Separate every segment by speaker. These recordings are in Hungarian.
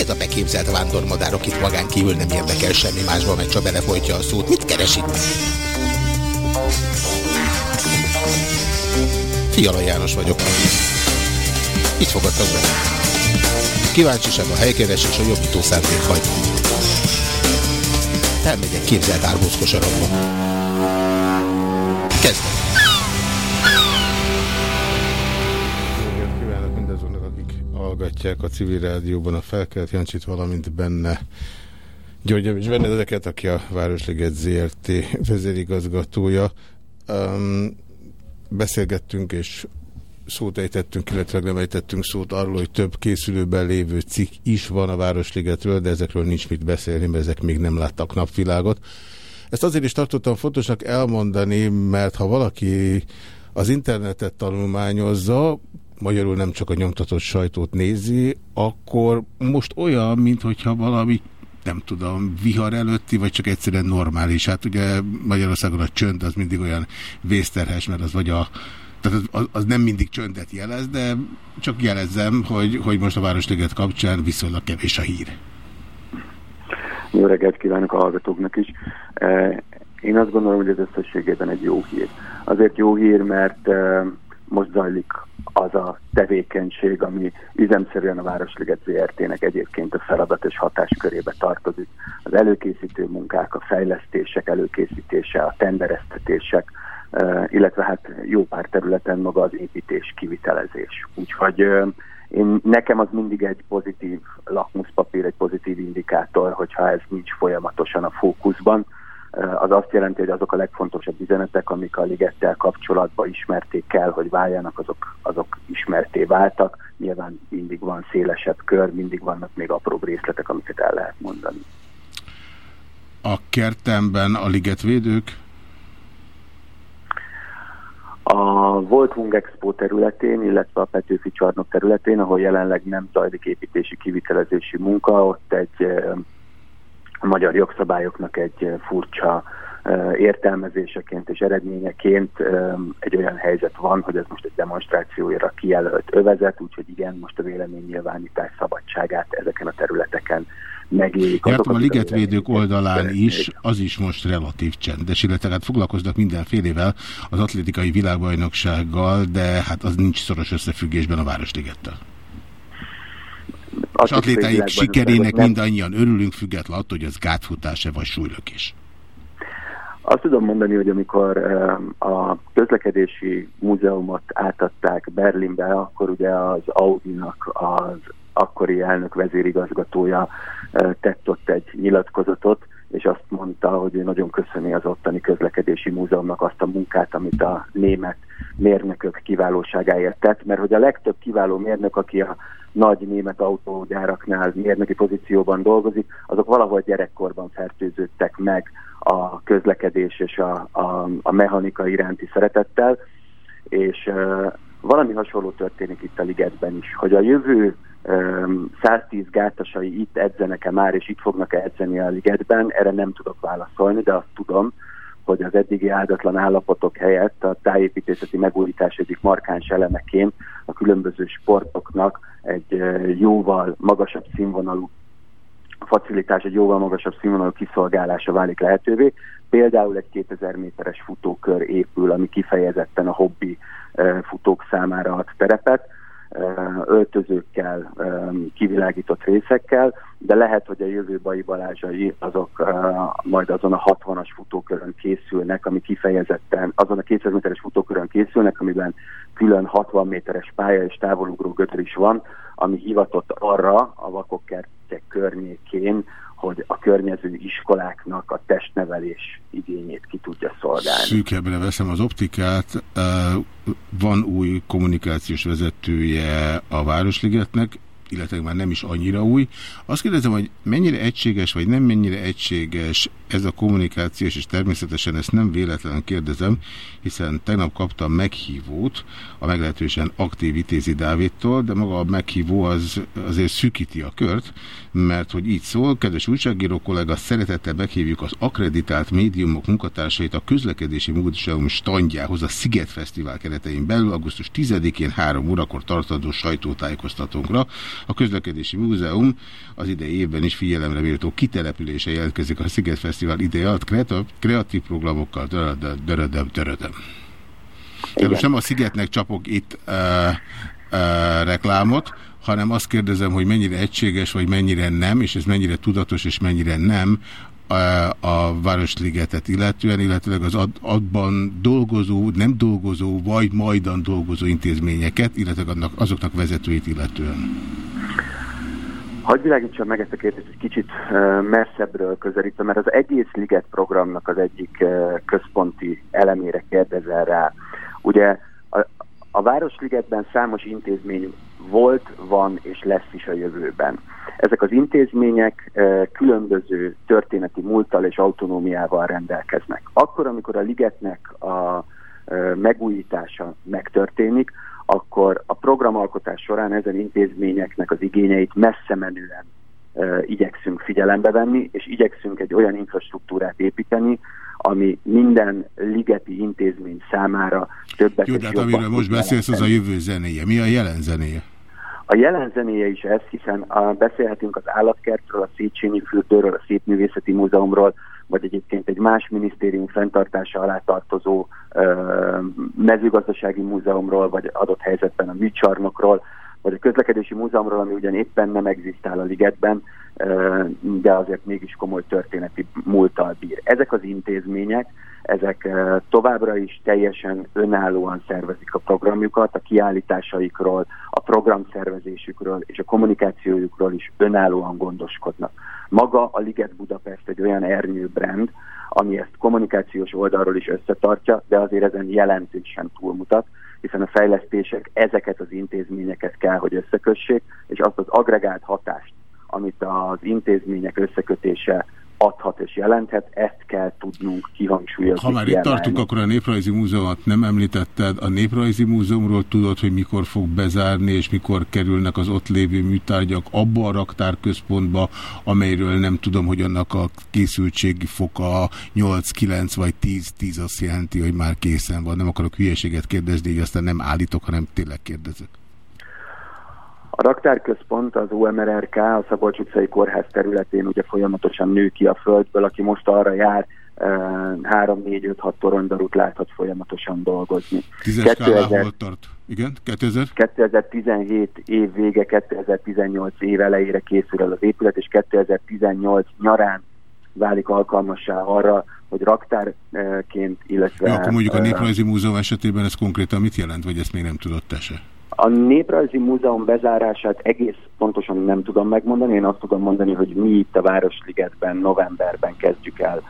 Speaker 1: Ez a beképzelt vándormadár, akit magán kívül nem érdekel semmi másban, meg csak belefolytja a szót? Mit keres itt? Fiala János vagyok. Itt fogadtak be. Kíváncsiság a helykeres és a jobbító szándék hagy. Elmegyek képzelt árbózkosarakba. Kezdve.
Speaker 2: Hallgatják a civil rádióban a felkelt Jancsit, valamint benne György és benne ezeket, aki a Városliget ZRT vezérigazgatója. Um, beszélgettünk és szót ejtettünk, illetve nem ejtettünk szót arról, hogy több készülőben lévő cikk is van a Városligetről, de ezekről nincs mit beszélni, mert ezek még nem láttak napvilágot. Ezt azért is tartottam fontosnak elmondani, mert ha valaki az internetet tanulmányozza, magyarul nem csak a nyomtatott sajtót nézi, akkor most olyan, mintha valami nem tudom, vihar előtti, vagy csak egyszerűen normális. Hát ugye Magyarországon a csönd az mindig olyan vészterhes, mert az vagy a tehát az, az nem mindig csöndet jelez, de csak jelezzem, hogy, hogy most a Városliget kapcsán viszonylag kevés a hír.
Speaker 3: Jó reggelt kívánok a hallgatóknak is. E, én azt gondolom, hogy ez összességében egy jó hír. Azért jó hír, mert e, most zajlik az a tevékenység, ami üzemszerűen a Városliget ZRT-nek egyébként a feladat és hatáskörébe tartozik. Az előkészítő munkák, a fejlesztések előkészítése, a tendereztetések, illetve hát jó pár területen maga az építés, kivitelezés. Úgyhogy én, nekem az mindig egy pozitív lakmuszpapír, egy pozitív indikátor, hogyha ez nincs folyamatosan a fókuszban. Az azt jelenti, hogy azok a legfontosabb üzenetek, amik a ligettel kapcsolatban ismerték kell, hogy váljanak, azok, azok ismerté váltak. Nyilván mindig van szélesebb kör, mindig vannak még apróbb részletek, amiket el lehet mondani.
Speaker 2: A kertemben a ligetvédők
Speaker 3: a volt Hung Expo területén, illetve a Petőfi csarnok területén, ahol jelenleg nem zajlik építési kivitelezési munka, ott egy a magyar jogszabályoknak egy furcsa értelmezéseként és eredményeként egy olyan helyzet van, hogy ez most egy demonstrációra kijelölt övezet, úgyhogy igen, most a véleménynyilvánítás szabadságát ezeken a területeken megélik.
Speaker 2: Jártam a ligetvédők oldalán is, az is most relatív csendes, illetve hát foglalkoznak mindenfélével az atlétikai világbajnoksággal, de hát az nincs szoros összefüggésben a Városligettel. Az atlétáik sikerének mindannyian örülünk, független attól, hogy ez gátfutás-e vagy súlylökés.
Speaker 3: Azt tudom mondani, hogy amikor a közlekedési múzeumot átadták Berlinbe, akkor ugye az Audi-nak az akkori elnök vezérigazgatója tett ott egy nyilatkozatot, és azt mondta, hogy ő nagyon köszöni az ottani közlekedési múzeumnak azt a munkát, amit a német mérnökök kiválóságáért tett, mert hogy a legtöbb kiváló mérnök, aki a nagy német autógyáraknál mérnöki pozícióban dolgozik, azok valahol gyerekkorban fertőződtek meg a közlekedés és a, a, a mechanika iránti szeretettel, és uh, valami hasonló történik itt a ligetben is, hogy a jövő 110 gátasai itt edzenek-e már, és itt fognak-e edzeni a ligetben, erre nem tudok válaszolni, de azt tudom, hogy az eddigi áldatlan állapotok helyett a tájépítészeti megújítás egyik markáns elemeként a különböző sportoknak egy jóval magasabb színvonalú facilitás, egy jóval magasabb színvonalú kiszolgálása válik lehetővé. Például egy 2000 méteres futókör épül, ami kifejezetten a hobbi futók számára ad terepet öltözőkkel, kivilágított részekkel, de lehet, hogy a jövő Bai Balázsai azok majd azon a 60-as futókörön készülnek, ami kifejezetten, azon a 200 méteres futókörön készülnek, amiben külön 60 méteres pálya és távolugró gödör is van, ami hivatott arra a vakokkertek környékén, hogy a környező iskoláknak a testnevelés igényét ki tudja szolgálni.
Speaker 2: Szűkebbre veszem az optikát. Van új kommunikációs vezetője a Városligetnek, illetve már nem is annyira új. Azt kérdezem, hogy mennyire egységes, vagy nem mennyire egységes ez a kommunikációs, és természetesen ezt nem véletlenül kérdezem, hiszen tegnap kaptam meghívót a meglehetősen aktív Vitézi Dávidtól, de maga a meghívó az azért szűkíti a kört, mert hogy így szól, kedves újságíró kollega, szeretettel meghívjuk az akreditált médiumok munkatársait a közlekedési múzeum standjához a Sziget Fesztivál keretein belül augusztus 10-én 3 órakor tartandó sajtótájékoztatónkra. A közlekedési múzeum az idei évben is figyelemre méltó kitelepülése jelentkezik a Sziget Fesztivál ideje alatt kreatív programokkal. Dörödöm, dörödöm, dörödöm. most nem a Szigetnek csapok itt uh, uh, reklámot, hanem azt kérdezem, hogy mennyire egységes, vagy mennyire nem, és ez mennyire tudatos, és mennyire nem a, a Városligetet illetően, illetőleg az ad, abban dolgozó, nem dolgozó, vagy majdan dolgozó intézményeket, illetve annak, azoknak vezetőit illetően.
Speaker 3: Hagy világítsam meg ezt a kérdést egy kicsit messzebbről közelítve, mert az egész Liget programnak az egyik központi elemére kérdezel rá. Ugye a, a Városligetben számos intézmény volt, van és lesz is a jövőben. Ezek az intézmények különböző történeti múlttal és autonómiával rendelkeznek. Akkor, amikor a ligetnek a megújítása megtörténik, akkor a programalkotás során ezen intézményeknek az igényeit messze menően igyekszünk figyelembe venni, és igyekszünk egy olyan infrastruktúrát építeni, ami minden ligeti intézmény számára többet
Speaker 2: Jó, de hát amiről most beszélsz, az a jövő zenéje. Mi a jelen zenéje?
Speaker 3: A jelen zenéje is ez, hiszen a, beszélhetünk az állatkertről, a Széchenyi fürdőről, a Szépművészeti Múzeumról, vagy egyébként egy más minisztérium fenntartása alá tartozó mezőgazdasági múzeumról, vagy adott helyzetben a műcsarnokról, vagy a közlekedési múzeumról, ami ugyan éppen nem egzisztál a ligetben, de azért mégis komoly történeti múltal bír. Ezek az intézmények, ezek továbbra is teljesen önállóan szervezik a programjukat, a kiállításaikról, a programszervezésükről és a kommunikációjukról is önállóan gondoskodnak. Maga a Liget Budapest egy olyan ernyő brand, ami ezt kommunikációs oldalról is összetartja, de azért ezen jelentősen túlmutat, hiszen a fejlesztések ezeket az intézményeket kell, hogy összekössék, és azt az agregált hatást, amit az intézmények összekötése adhat és jelenthet, ezt kell tudnunk kihangsúlyozni.
Speaker 2: Ha már itt tartunk, akkor a Néprajzi Múzeumot nem említetted. A Néprajzi Múzeumról tudod, hogy mikor fog bezárni, és mikor kerülnek az ott lévő műtárgyak abba a raktárközpontba, amelyről nem tudom, hogy annak a készültségi foka 8-9 vagy 10-10 azt jelenti, hogy már készen van. Nem akarok hülyeséget kérdezni, így aztán nem állítok, hanem tényleg kérdezek.
Speaker 3: A raktárközpont az UMRRK, a Szabolcs utcai kórház területén ugye folyamatosan nő ki a földből, aki most arra jár, 3-4-5-6 toronydarút láthat folyamatosan dolgozni.
Speaker 2: 2000... hol tart? Igen, 2000?
Speaker 3: 2017 év vége, 2018 év elejére készül el az épület, és 2018 nyarán válik alkalmassá arra, hogy raktárként, illetve...
Speaker 2: Ja, akkor mondjuk a Néprajzi Múzeum esetében ez konkrétan mit jelent, vagy ezt még nem tudott se?
Speaker 3: A Néprajzi Múzeum bezárását egész pontosan nem tudom megmondani. Én azt tudom mondani, hogy mi itt a Városligetben novemberben kezdjük el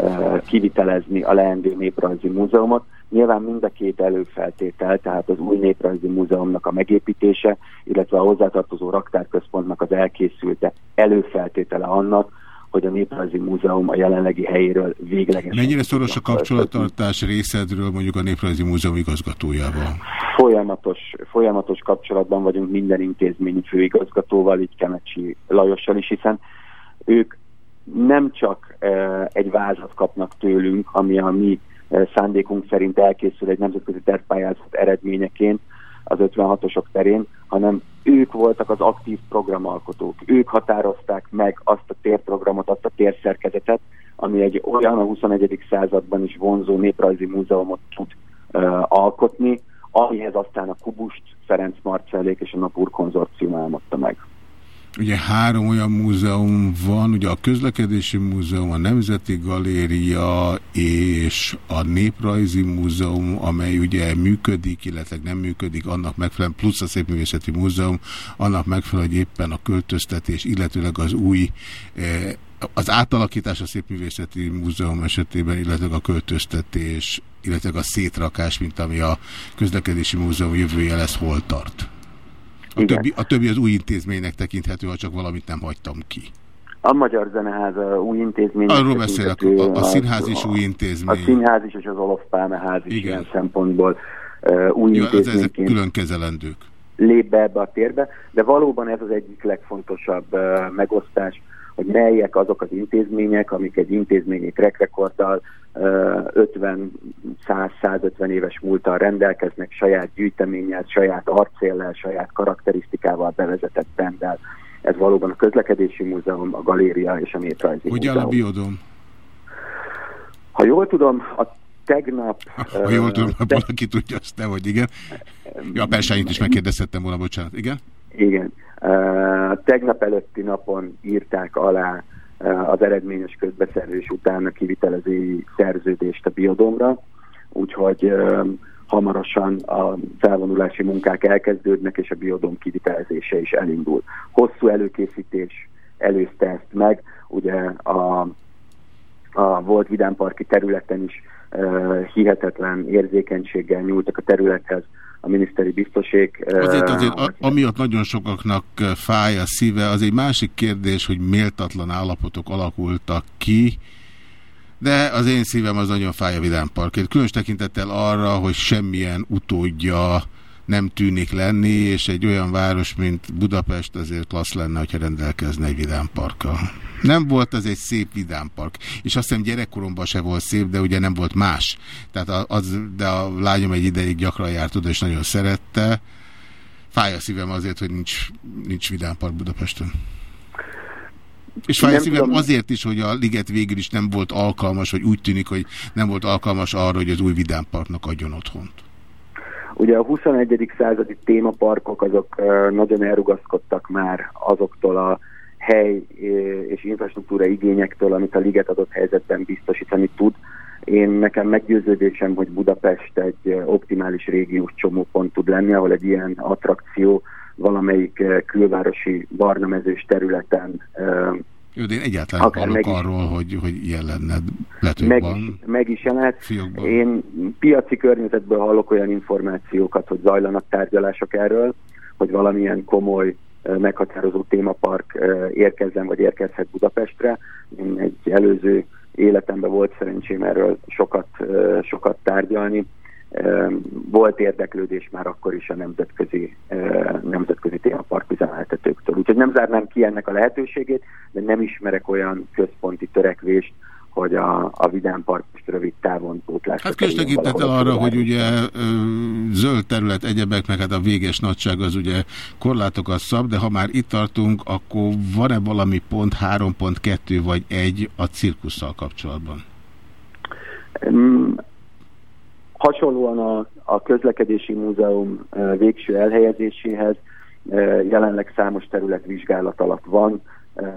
Speaker 3: uh, kivitelezni a leendő Néprajzi Múzeumot. Nyilván mind a két előfeltétel, tehát az új Néprajzi Múzeumnak a megépítése, illetve a hozzátartozó raktárközpontnak az elkészülte előfeltétele annak, hogy a Néprajzi Múzeum a jelenlegi helyéről véglegesen...
Speaker 2: Mennyire szoros a kapcsolattartás részedről mondjuk a Néprajzi Múzeum igazgatójával?
Speaker 3: Folyamatos, folyamatos kapcsolatban vagyunk minden intézményi főigazgatóval, így Kemecsi Lajossal is, hiszen ők nem csak e, egy vázat kapnak tőlünk, ami a mi e, szándékunk szerint elkészül egy nemzetközi tervpályázat eredményeként az 56-osok terén, hanem ők voltak az aktív programalkotók. Ők határozták meg azt a térprogramot, azt a térszerkezetet, ami egy olyan a 21. században is vonzó néprajzi múzeumot tud uh, alkotni, amihez aztán a Kubust, Ferenc Marcellék és a Napur konzorcium álmodta meg.
Speaker 2: Ugye három olyan múzeum van, ugye a Közlekedési Múzeum, a Nemzeti Galéria és a Néprajzi Múzeum, amely ugye működik, illetve nem működik, annak megfelelően, plusz a Szépművészeti Múzeum, annak megfelelően, hogy éppen a költöztetés, illetőleg az új eh, az átalakítás a Szépművészeti Múzeum esetében, illetve a költöztetés, illetve a szétrakás, mint ami a Közlekedési Múzeum jövője lesz, hol tart? A többi, a többi az új intézménynek tekinthető, ha csak valamit nem hagytam ki.
Speaker 3: A Magyar Zeneház a új intézmény.
Speaker 2: Arról beszélek, a, a színház is új intézmény.
Speaker 3: A színház is és az Olof Pálmeház is Igen. ilyen szempontból uh, új Jó,
Speaker 2: intézményként. Ezek külön kezelendők.
Speaker 3: Lép be ebbe a térbe, de valóban ez az egyik legfontosabb uh, megosztás, hogy melyek azok az intézmények, amik egy intézményi track rekorddal 50-100-150 éves múltal rendelkeznek, saját gyűjteménnyel, saját arcéllel, saját karakterisztikával, bevezetett benddel. Ez valóban a közlekedési múzeum, a galéria és a néprajzi
Speaker 2: Hogy áll a biodom?
Speaker 3: Ha jól tudom, a tegnap...
Speaker 2: Ha jól tudom, ha valaki tudja, azt te, hogy igen. Ja, a Persányit is megkérdezhettem volna, bocsánat. Igen?
Speaker 3: Igen. Tegnap előtti napon írták alá az eredményes közbeszerzés után a kivitelezői szerződést a biodomra, úgyhogy hamarosan a felvonulási munkák elkezdődnek, és a biodom kivitelezése is elindul. Hosszú előkészítés előzte ezt meg, ugye a, a volt vidámparki területen is uh, hihetetlen érzékenységgel nyúltak a területhez, a miniszteri biztoség.
Speaker 2: Azért, azért a, amiatt nagyon sokaknak fáj a szíve, az egy másik kérdés, hogy méltatlan állapotok alakultak ki, de az én szívem az nagyon fáj a Vidám Parkért. Különös tekintettel arra, hogy semmilyen utódja nem tűnik lenni, és egy olyan város, mint Budapest azért klassz lenne, hogyha rendelkezne egy vidámparkkal. Nem volt az egy szép vidámpark, és azt hiszem gyerekkoromban se volt szép, de ugye nem volt más. Tehát az, de a lányom egy ideig gyakran járt oda, és nagyon szerette. Fáj a szívem azért, hogy nincs, nincs vidámpark Budapesten. És fáj szívem tudom. azért is, hogy a liget végül is nem volt alkalmas, vagy úgy tűnik, hogy nem volt alkalmas arra, hogy az új vidámparknak adjon otthont.
Speaker 3: Ugye a 21. századi témaparkok azok nagyon elrugaszkodtak már azoktól a hely és infrastruktúra igényektől, amit a liget adott helyzetben biztosítani tud. Én nekem meggyőződésem, hogy Budapest egy optimális régiós csomópont tud lenni, ahol egy ilyen attrakció valamelyik külvárosi barnamezős területen
Speaker 2: jó, de én egyáltalán Akár hallok meg arról, hogy, hogy ilyen lenne
Speaker 3: meg, is, meg is jelent. Én piaci környezetből hallok olyan információkat, hogy zajlanak tárgyalások erről, hogy valamilyen komoly meghatározó témapark érkezzen, vagy érkezhet Budapestre. Én egy előző életemben volt szerencsém erről sokat, sokat tárgyalni. Volt érdeklődés már akkor is a nemzetközi, nemzetközi témapark üzemeltetőktől. Úgyhogy nem zárnám ki ennek a lehetőségét, de nem ismerek olyan központi törekvést, hogy a, a Vidám Park rövid távon pótlásra
Speaker 2: Hát köztekintettel arra, hogy ugye zöld terület, egyebek, meg hát a véges nagyság az ugye korlátokat szab, de ha már itt tartunk, akkor van-e valami pont 3.2 vagy 1 a cirkusszal kapcsolatban?
Speaker 3: Um, hasonlóan a, a közlekedési múzeum végső elhelyezéséhez jelenleg számos terület vizsgálat alatt van,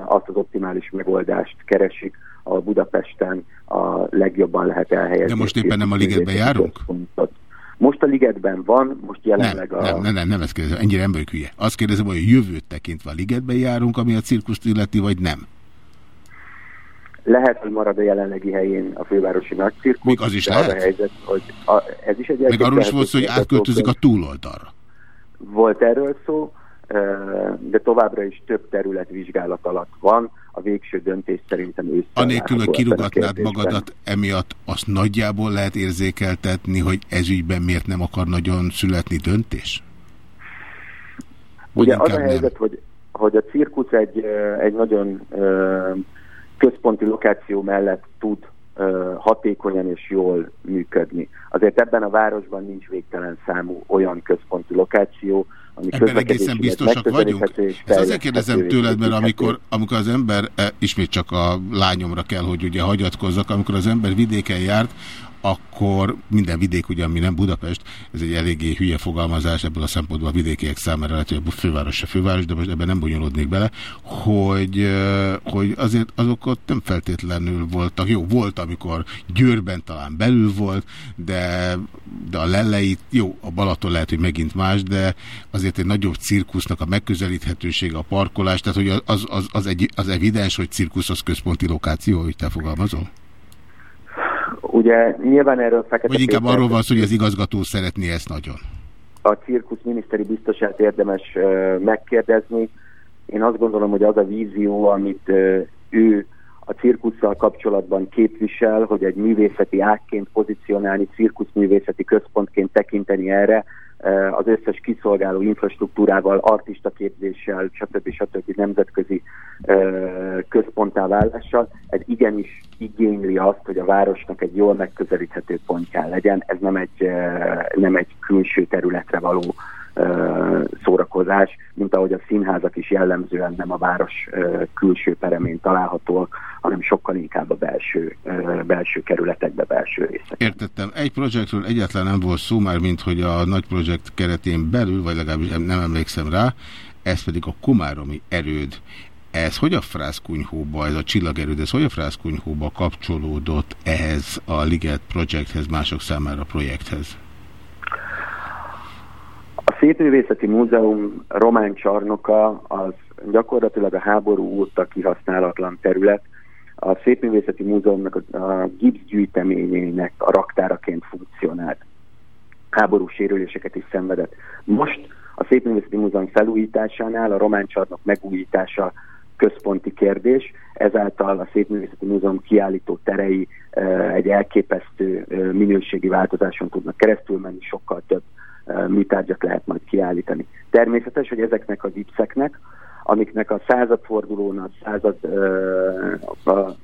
Speaker 3: azt az optimális megoldást keresik, a Budapesten a legjobban lehet elhelyezni.
Speaker 2: De most éppen nem a ligetben járunk?
Speaker 3: Most a ligetben van, most jelenleg
Speaker 2: nem,
Speaker 3: a...
Speaker 2: Nem, nem, nem, nem ezt kérdezem, ennyire emberi hülye. Azt kérdezem, hogy a jövőt tekintve a ligetben járunk, ami a cirkuszt illeti, vagy nem?
Speaker 3: Lehet, hogy marad a jelenlegi helyén a fővárosi nagycirkusz.
Speaker 2: Még az is lehet?
Speaker 3: Az a helyzet, hogy a, ez is egy
Speaker 2: Meg arról is volt szó, hogy átköltözik a túloldalra.
Speaker 3: Volt erről szó, de továbbra is több terület vizsgálat alatt van. A végső döntés szerintem ősszel
Speaker 2: Anélkül, hogy kirugatnád magadat emiatt, azt nagyjából lehet érzékeltetni, hogy ezügyben miért nem akar nagyon születni döntés?
Speaker 3: Ugye az a helyzet, hogy, hogy a cirkusz egy, egy nagyon központi lokáció mellett tud hatékonyan és jól működni. Azért ebben a városban nincs végtelen számú olyan központi lokáció,
Speaker 2: ami Ebben egészen biztosak vagyunk? Ezt azért kérdezem tőled, mert amikor, amikor az ember, e, ismét csak a lányomra kell, hogy ugye hagyatkozzak, amikor az ember vidéken járt, akkor minden vidék, ugye, ami nem Budapest, ez egy eléggé hülye fogalmazás, ebből a szempontból a vidékiek számára lehet, hogy a főváros se főváros, de most ebben nem bonyolódnék bele, hogy, hogy azért azok ott nem feltétlenül voltak. Jó, volt, amikor Győrben talán belül volt, de, de a leleit, jó, a Balaton lehet, hogy megint más, de azért egy nagyobb cirkusznak a megközelíthetősége, a parkolás, tehát hogy az, az, az, egy, az evidens, hogy cirkusz az központi lokáció, hogy te fogalmazol?
Speaker 3: Ugye nyilván erről fekete...
Speaker 2: Vagy inkább arról van szó, hogy az igazgató szeretné ezt nagyon.
Speaker 3: A cirkusz miniszteri biztosát érdemes megkérdezni. Én azt gondolom, hogy az a vízió, amit ő a cirkusszal kapcsolatban képvisel, hogy egy művészeti ágként pozícionálni, cirkuszművészeti központként tekinteni erre, az összes kiszolgáló infrastruktúrával, artistaképzéssel, stb. stb. nemzetközi központtá válással, ez igenis igényli azt, hogy a városnak egy jól megközelíthető pontján legyen. Ez nem egy, nem egy külső területre való szórakozás, mint ahogy a színházak is jellemzően nem a város külső peremén találhatóak, hanem sokkal inkább a belső, belső kerületekbe, belső részek.
Speaker 2: Értettem. Egy projektről egyáltalán nem volt szó már, mint hogy a nagy projekt keretén belül, vagy legalábbis nem emlékszem rá, ez pedig a komáromi erőd. Ez hogy a frászkunyhóba, ez a csillagerőd, ez hogy a frászkunyhóba kapcsolódott ehhez a Liget projekthez, mások számára projekthez?
Speaker 3: A Szépművészeti Múzeum román csarnoka az gyakorlatilag a háború óta kihasználatlan terület. A Szépművészeti Múzeumnak a gipszgyűjteményének a raktáraként funkcionált. Háborús sérüléseket is szenvedett. Most a Szépművészeti Múzeum felújításánál a román csarnok megújítása központi kérdés, ezáltal a Szépművészeti Múzeum kiállító terei egy elképesztő minőségi változáson tudnak keresztül menni, sokkal több műtárgyat lehet majd kiállítani. Természetes, hogy ezeknek a gipszeknek, amiknek a századfordulón, a, század,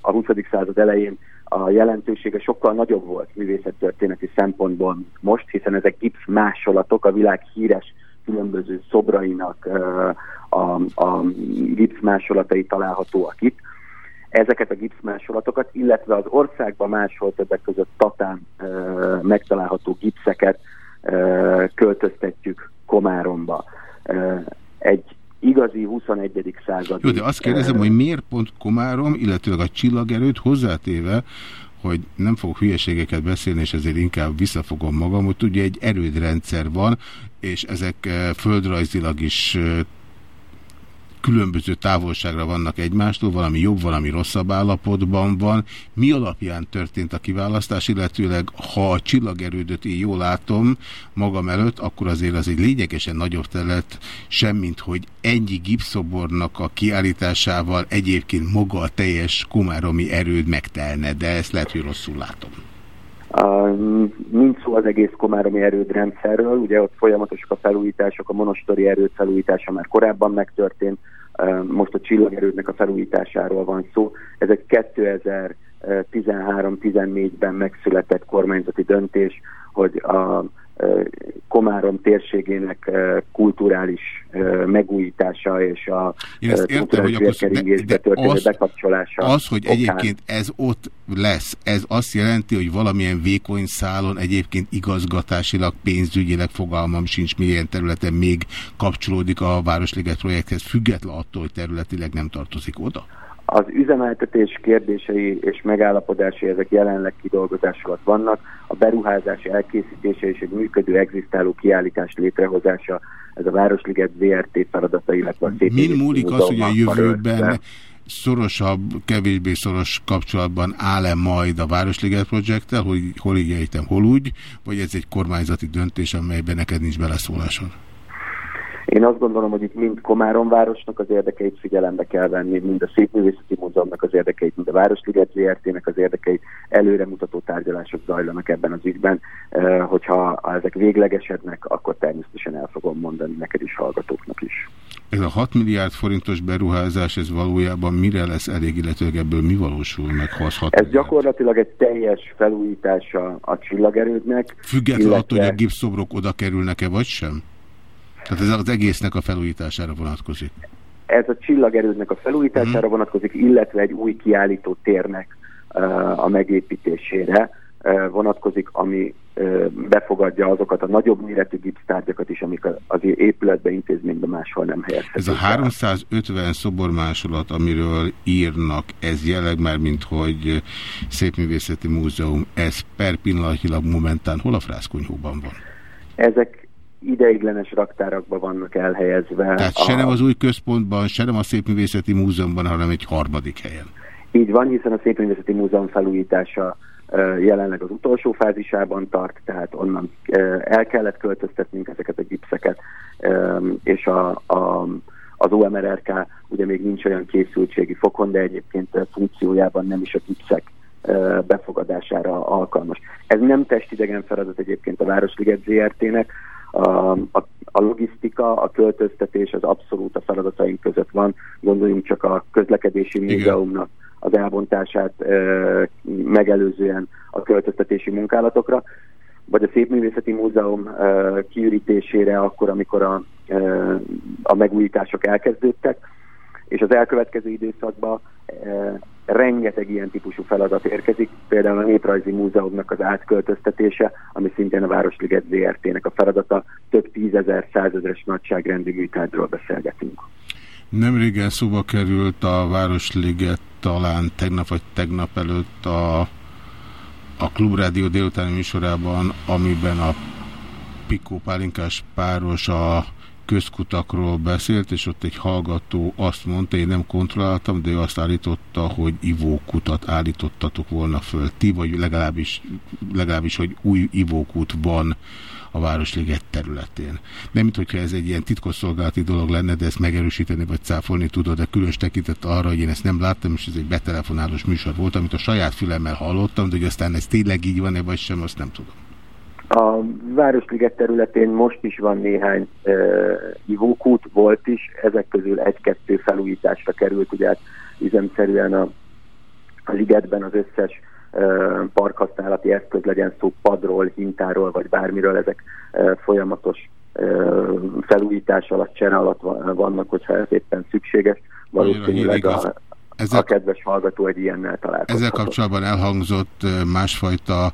Speaker 3: a 20. század elején a jelentősége sokkal nagyobb volt művészettörténeti szempontból most, hiszen ezek gipsz másolatok, a világ híres különböző szobrainak a, a gipszmásolatai találhatóak itt. Ezeket a gipszmásolatokat, illetve az országban máshol többek között Tatán megtalálható gipszeket költöztetjük Komáromba. Egy igazi 21. század.
Speaker 2: Jó, de azt kérdezem, hogy miért pont Komárom, illetőleg a csillagerőt hozzátéve, hogy nem fogok hülyeségeket beszélni, és ezért inkább visszafogom magam, hogy ugye egy erődrendszer van, és ezek földrajzilag is különböző távolságra vannak egymástól, valami jobb, valami rosszabb állapotban van. Mi alapján történt a kiválasztás, illetőleg ha a csillagerődöt én jól látom magam előtt, akkor azért az egy lényegesen nagyobb terület, semmint hogy ennyi gipszobornak a kiállításával egyébként maga a teljes komáromi erőd megtelne, de ezt lehet, hogy rosszul látom.
Speaker 3: Uh, nincs szó az egész komáromi erődrendszerről, ugye ott folyamatosak a felújítások, a monostori erőd felújítása már korábban megtörtént, most a csillagerődnek a felújításáról van szó. Ez egy 2013-14-ben megszületett kormányzati döntés, hogy a Komárom térségének kulturális megújítása és a
Speaker 2: Én ezt értem, hogy akkor, de, de az, bekapcsolása. Az, hogy okán. egyébként ez ott lesz, ez azt jelenti, hogy valamilyen vékony szálon egyébként igazgatásilag, pénzügyileg fogalmam sincs, milyen területen még kapcsolódik a Városliget projekthez, független attól, hogy területileg nem tartozik oda?
Speaker 3: Az üzemeltetés kérdései és megállapodásai ezek jelenleg kidolgozás alatt vannak. A beruházási elkészítése és egy működő, egzisztáló kiállítás létrehozása, ez a Városliget ZRT feladata, illetve a
Speaker 2: szép Min múlik az, hogy a jövőben szorosabb, kevésbé szoros kapcsolatban áll-e majd a Városliget projekttel, hogy hol így ejtem, hol úgy, vagy ez egy kormányzati döntés, amelyben neked nincs beleszólásod?
Speaker 3: Én azt gondolom, hogy itt mind Komárom városnak az érdekeit figyelembe kell venni, mind a Szépművészeti Múzeumnak az érdekeit, mind a Városliget ZRT-nek az érdekeit, előremutató tárgyalások zajlanak ebben az ügyben. Hogyha ezek véglegesednek, akkor természetesen el fogom mondani neked is, hallgatóknak is.
Speaker 2: Ez a 6 milliárd forintos beruházás, ez valójában mire lesz elég, illetve ebből mi valósul meg, ha az 6
Speaker 3: Ez milliárd? gyakorlatilag egy teljes felújítása a csillagerődnek.
Speaker 2: Függetlenül illetve... attól, hogy a gipszobrok oda kerülnek-e, vagy sem? Tehát ez az egésznek a felújítására vonatkozik?
Speaker 3: Ez a csillagerődnek a felújítására hmm. vonatkozik, illetve egy új kiállító térnek uh, a megépítésére uh, vonatkozik, ami uh, befogadja azokat a nagyobb méretű gipsztárgyakat is, amik az épületbe, intézményben máshol nem helyezhetők.
Speaker 2: Ez a 350 szobormásolat, amiről írnak, ez jelleg már, mint hogy Szépművészeti Múzeum, ez per pillanatilag momentán hol a frászkonyhóban van?
Speaker 3: Ezek ideiglenes raktárakban vannak elhelyezve.
Speaker 2: Tehát a... se nem az új központban, se nem a Szépművészeti Múzeumban, hanem egy harmadik helyen.
Speaker 3: Így van, hiszen a Szépművészeti Múzeum felújítása jelenleg az utolsó fázisában tart, tehát onnan el kellett költöztetnünk ezeket a gipszeket, és a, a, az OMRRK ugye még nincs olyan készültségi fokon, de egyébként funkciójában nem is a gipszek befogadására alkalmas. Ez nem testidegen feladat egyébként a Városliget ZRT-nek, A, a, a logisztika, a költöztetés az abszolút a feladataink között van. Gondoljunk csak a közlekedési múzeumnak az elbontását e, megelőzően a költöztetési munkálatokra, vagy a Szépművészeti Múzeum e, kiürítésére akkor, amikor a, e, a megújítások elkezdődtek, és az elkövetkező időszakban e, rengeteg ilyen típusú feladat érkezik, például a Néprajzi Múzeumnak az átköltöztetése, ami szintén a Városliget ZRT-nek a feladata, több tízezer, százezeres nagyságrendű műtárgyról beszélgetünk.
Speaker 2: Nemrégen szóba került a Városliget talán tegnap vagy tegnap előtt a, a Klubrádió délutáni műsorában, amiben a Pikó Pálinkás páros a közkutakról beszélt, és ott egy hallgató azt mondta, én nem kontrolláltam, de ő azt állította, hogy ivókutat állítottatok volna föl ti, vagy legalábbis, legalábbis hogy új ivókút van a Városliget területén. Nem, mint hogyha ez egy ilyen titkosszolgálati dolog lenne, de ezt megerősíteni vagy cáfolni tudod, de különös tekintet arra, hogy én ezt nem láttam, és ez egy betelefonálós műsor volt, amit a saját fülemmel hallottam, de hogy aztán ez tényleg így van-e, vagy sem, azt nem tudom.
Speaker 3: A Városliget területén most is van néhány e, ivókút, volt is, ezek közül egy-kettő felújításra került, ugye hát üzemszerűen a, a ligetben az összes e, parkhasználati eszköz, legyen szó padról, hintáról, vagy bármiről, ezek e, folyamatos e, felújítás alatt, csere alatt vannak, hogyha ez éppen szükséges. Valószínűleg a, ezek, a kedves hallgató egy ilyennel találkozott.
Speaker 2: Ezzel kapcsolatban elhangzott másfajta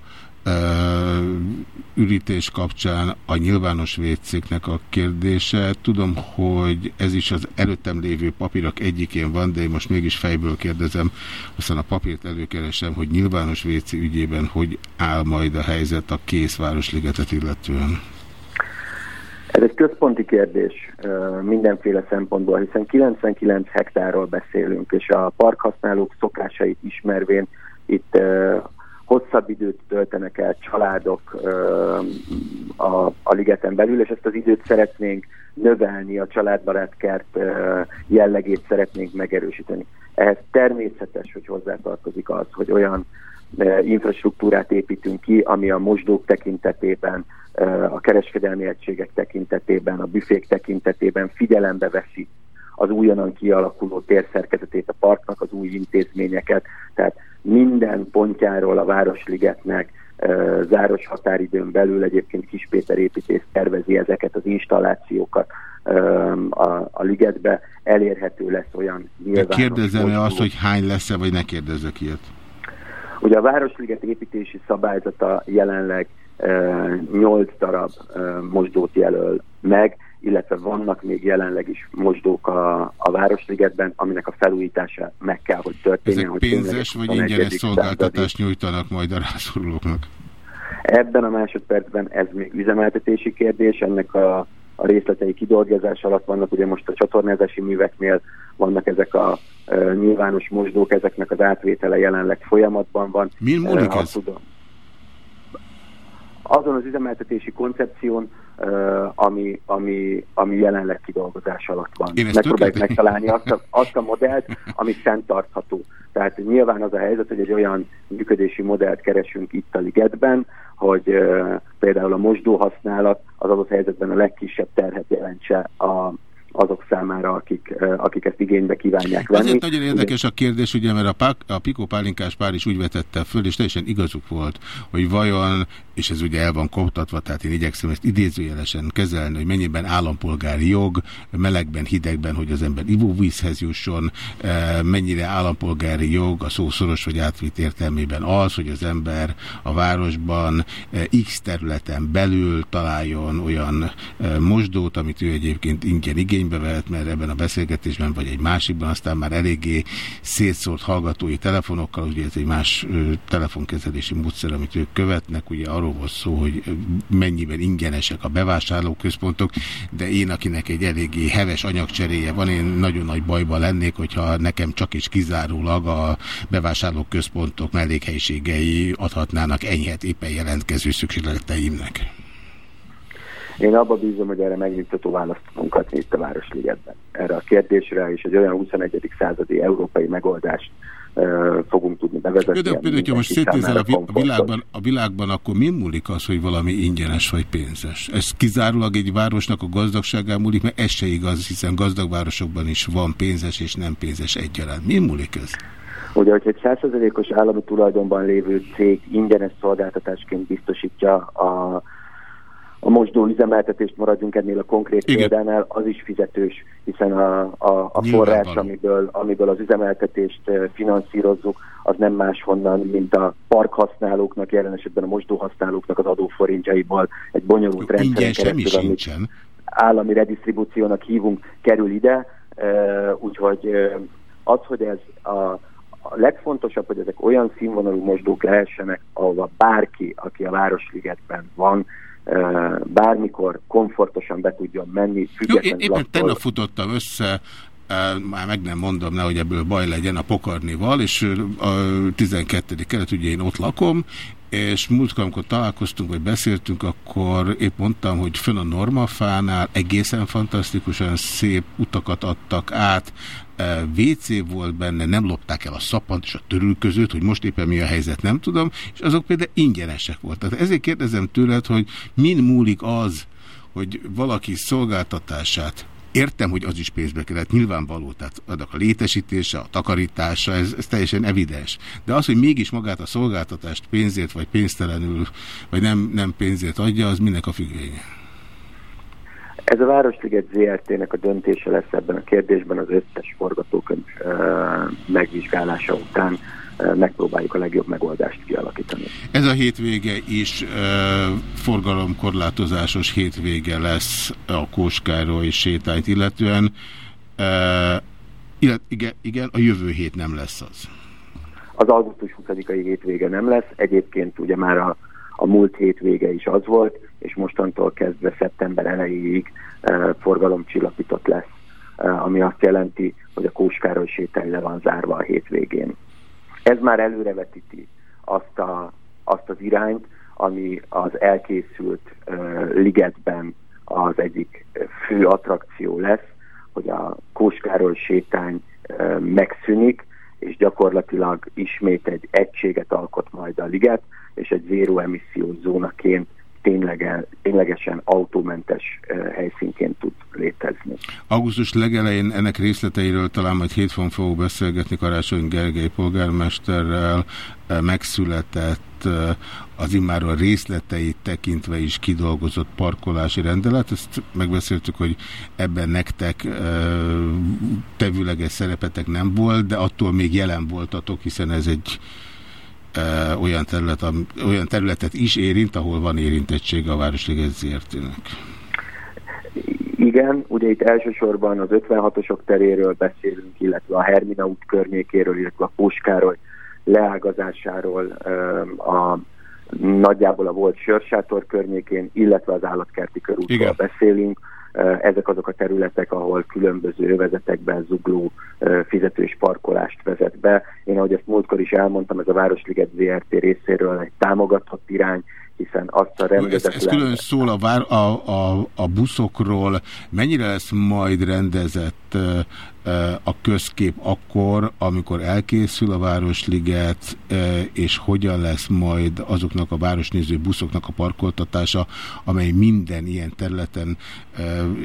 Speaker 2: ürítés kapcsán a nyilvános vécéknek a kérdése. Tudom, hogy ez is az előttem lévő papírok egyikén van, de én most mégis fejből kérdezem, aztán a papírt előkeresem, hogy nyilvános vécé ügyében hogy áll majd a helyzet a kész Városligetet illetően.
Speaker 3: Ez egy központi kérdés mindenféle szempontból, hiszen 99 hektárról beszélünk, és a parkhasználók szokásait ismervén itt hosszabb időt töltenek el családok a, a ligeten belül, és ezt az időt szeretnénk növelni, a családbarát kert jellegét szeretnénk megerősíteni. Ehhez természetes, hogy hozzátartozik az, hogy olyan infrastruktúrát építünk ki, ami a mosdók tekintetében, a kereskedelmi egységek tekintetében, a büfék tekintetében figyelembe veszi az újonnan kialakuló térszerkezetét a parknak, az új intézményeket, tehát minden pontjáról a Városligetnek záros határidőn belül egyébként Kispéter építész tervezi ezeket az installációkat a, a ligetbe, elérhető lesz olyan
Speaker 2: nyilvános... kérdezem-e azt, hogy hány lesz-e, vagy ne kérdezzek ilyet?
Speaker 3: Ugye a Városliget építési szabályzata jelenleg 8 darab mosdót jelöl meg, illetve vannak még jelenleg is mosdók a, a Városligetben, aminek a felújítása meg kell, hogy történjen.
Speaker 2: Ezek hogy pénzes vagy ingyenes szolgáltatást nyújtanak majd a rászorulóknak?
Speaker 3: Ebben a másodpercben ez még üzemeltetési kérdés, ennek a, a részletei kidolgozás alatt vannak, ugye most a csatornázási műveknél vannak ezek a e, nyilvános mosdók, ezeknek az átvétele jelenleg folyamatban van.
Speaker 2: Mi múlik ez? Tudom,
Speaker 3: azon az üzemeltetési koncepción, ami, ami, ami jelenleg kidolgozás alatt van. Megpróbáljuk megtalálni azt a, azt a modellt, ami fenntartható. Tehát nyilván az a helyzet, hogy egy olyan működési modellt keresünk itt a ligetben, hogy uh, például a mosdó használat az adott helyzetben a legkisebb terhet jelentse a, azok számára, akik, akik ezt igénybe kívánják venni.
Speaker 2: Azért nagyon érdekes a kérdés, ugye, mert a, Pák, a Pikó Pálinkás pár is úgy vetette föl, és teljesen igazuk volt, hogy vajon, és ez ugye el van koptatva, tehát én igyekszem ezt idézőjelesen kezelni, hogy mennyiben állampolgári jog, melegben, hidegben, hogy az ember ivóvízhez jusson, mennyire állampolgári jog a szó szoros vagy átvitt értelmében az, hogy az ember a városban X területen belül találjon olyan mosdót, amit ő egyébként ingyen igény igénybe vehet, mert ebben a beszélgetésben vagy egy másikban aztán már eléggé szétszórt hallgatói telefonokkal, ugye ez egy más telefonkezelési módszer, amit ők követnek, ugye arról volt szó, hogy mennyiben ingyenesek a bevásárlóközpontok, de én, akinek egy eléggé heves anyagcseréje van, én nagyon nagy bajban lennék, hogyha nekem csak és kizárólag a bevásárlóközpontok mellékhelyiségei adhatnának enyhet éppen jelentkező szükségleteimnek.
Speaker 3: Én abba bízom, hogy erre megnyugtató választ tudunk adni itt a Városligetben. Erre a kérdésre és egy olyan 21. századi európai megoldást fogunk tudni bevezetni.
Speaker 2: De például, hogyha most szétnézel a, a, világban, a világban, akkor mi múlik az, hogy valami ingyenes vagy pénzes? Ez kizárólag egy városnak a gazdagságán múlik, mert ez se igaz, hiszen gazdag városokban is van pénzes és nem pénzes egyaránt. Mi múlik ez?
Speaker 3: Ugye, hogyha egy 100%-os állami tulajdonban lévő cég ingyenes szolgáltatásként biztosítja a a mosdó üzemeltetést maradjunk ennél a konkrét Igen. példánál, az is fizetős, hiszen a, a, a forrás, amiből, amiből az üzemeltetést eh, finanszírozzuk, az nem máshonnan, mint a parkhasználóknak, jelen esetben a mosdóhasználóknak az adóforintjaiból egy bonyolult rendszer keresztül, amit állami redistribúciónak hívunk, kerül ide, uh, úgyhogy uh, az, hogy ez a a legfontosabb, hogy ezek olyan színvonalú mosdók lehessenek, ahova bárki, aki a Városligetben van, bármikor komfortosan be tudjon menni.
Speaker 2: Jó, én éppen tennap futottam össze már meg nem mondom, nehogy ebből baj legyen a pokarnival, és a 12. kelet, ugye én ott lakom, és múltkor, amikor találkoztunk, vagy beszéltünk, akkor épp mondtam, hogy fönn a normafánál egészen fantasztikusan szép utakat adtak át, WC volt benne, nem lopták el a szapant és a törülközőt, hogy most éppen mi a helyzet, nem tudom, és azok például ingyenesek voltak. Ezért kérdezem tőled, hogy min múlik az, hogy valaki szolgáltatását Értem, hogy az is pénzbe kellett, nyilvánvaló, tehát annak a létesítése, a takarítása, ez, ez teljesen evidens. De az, hogy mégis magát a szolgáltatást pénzért, vagy pénztelenül, vagy nem, nem pénzért adja, az minek a függvénye?
Speaker 3: Ez a Városliget ZRT-nek a döntése lesz ebben a kérdésben az összes forgatókönyv megvizsgálása után megpróbáljuk a legjobb megoldást kialakítani.
Speaker 2: Ez a hétvége is e, forgalomkorlátozásos hétvége lesz a Kóskároly sétányt illetően. E, illet, igen, igen, a jövő hét nem lesz az.
Speaker 3: Az augusztus 20-ai hétvége nem lesz. Egyébként ugye már a, a múlt hétvége is az volt, és mostantól kezdve szeptember elejéig e, forgalomcsillapított lesz, e, ami azt jelenti, hogy a Kóskároly sétány le van zárva a hétvégén. Ez már előrevetíti azt, a, azt az irányt, ami az elkészült uh, ligetben az egyik fő attrakció lesz, hogy a Kóskároly sétány megszűnik, és gyakorlatilag ismét egy egységet alkot majd a liget, és egy zéró emissziós zónaként ténylegen, ténylegesen autómentes helyszínként tud létezni.
Speaker 2: Augusztus legelején ennek részleteiről talán majd hétfőn fogok beszélgetni Karácsony Gergely polgármesterrel, megszületett az immáron részleteit tekintve is kidolgozott parkolási rendelet. Ezt megbeszéltük, hogy ebben nektek tevőleges szerepetek nem volt, de attól még jelen voltatok, hiszen ez egy olyan, terület, olyan területet is érint, ahol van érintettség a Városliget.
Speaker 3: Igen, ugye itt elsősorban az 56-osok teréről beszélünk, illetve a Hermina út környékéről, illetve a Puskáról leágazásáról, a nagyjából a volt sörsátor környékén, illetve az állatkerti körútról beszélünk. Ezek azok a területek, ahol különböző övezetekben zugló fizetős parkolást vezet be. Én, ahogy ezt múltkor is elmondtam, ez a Városliget ZRT részéről egy támogatott irány, hiszen azt a rendezetlen...
Speaker 2: Ez, ez külön szól a, vár, a, a, a buszokról. Mennyire lesz majd rendezett a közkép akkor, amikor elkészül a Városliget, és hogyan lesz majd azoknak a városnéző buszoknak a parkoltatása, amely minden ilyen területen,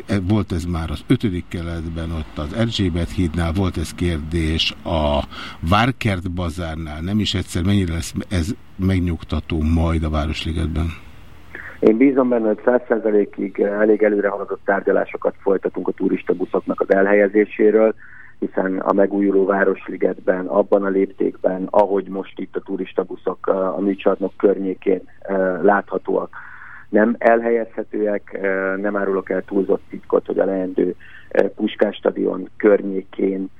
Speaker 2: e, volt ez már az ötödik keletben, ott az Erzsébet hídnál, volt ez kérdés a Várkert bazárnál, nem is egyszer, mennyire lesz ez megnyugtató majd a Városligetben?
Speaker 3: Én bízom benne, hogy 100%-ig elég előre haladott tárgyalásokat folytatunk a turista buszoknak az elhelyezéséről, hiszen a megújuló Városligetben, abban a léptékben, ahogy most itt a turista buszok a műcsarnok környékén láthatóak, nem elhelyezhetőek, nem árulok el túlzott titkot, hogy a leendő Puskás stadion környékén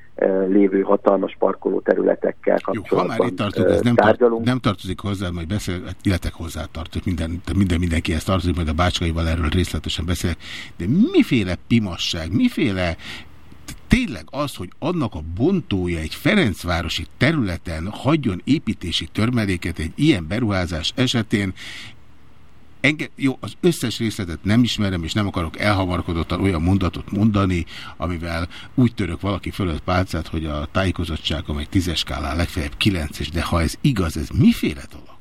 Speaker 3: lévő hatalmas parkoló területekkel kapcsolatban Jó, ha már itt tartunk, ez
Speaker 2: nem, tar nem tartozik hozzá, majd beszél, hát illetek hozzá tartozik, minden, minden mindenkihez tartozik, majd a bácskaival erről részletesen beszélek, de miféle pimasság, miféle tényleg az, hogy annak a bontója egy Ferencvárosi területen hagyjon építési törmeléket egy ilyen beruházás esetén, Enge, jó, az összes részletet nem ismerem, és nem akarok elhamarkodottan olyan mondatot mondani, amivel úgy török valaki fölött pálcát, hogy a tájékozottságom egy tízes skálán legfeljebb kilences, de ha ez igaz, ez miféle dolog?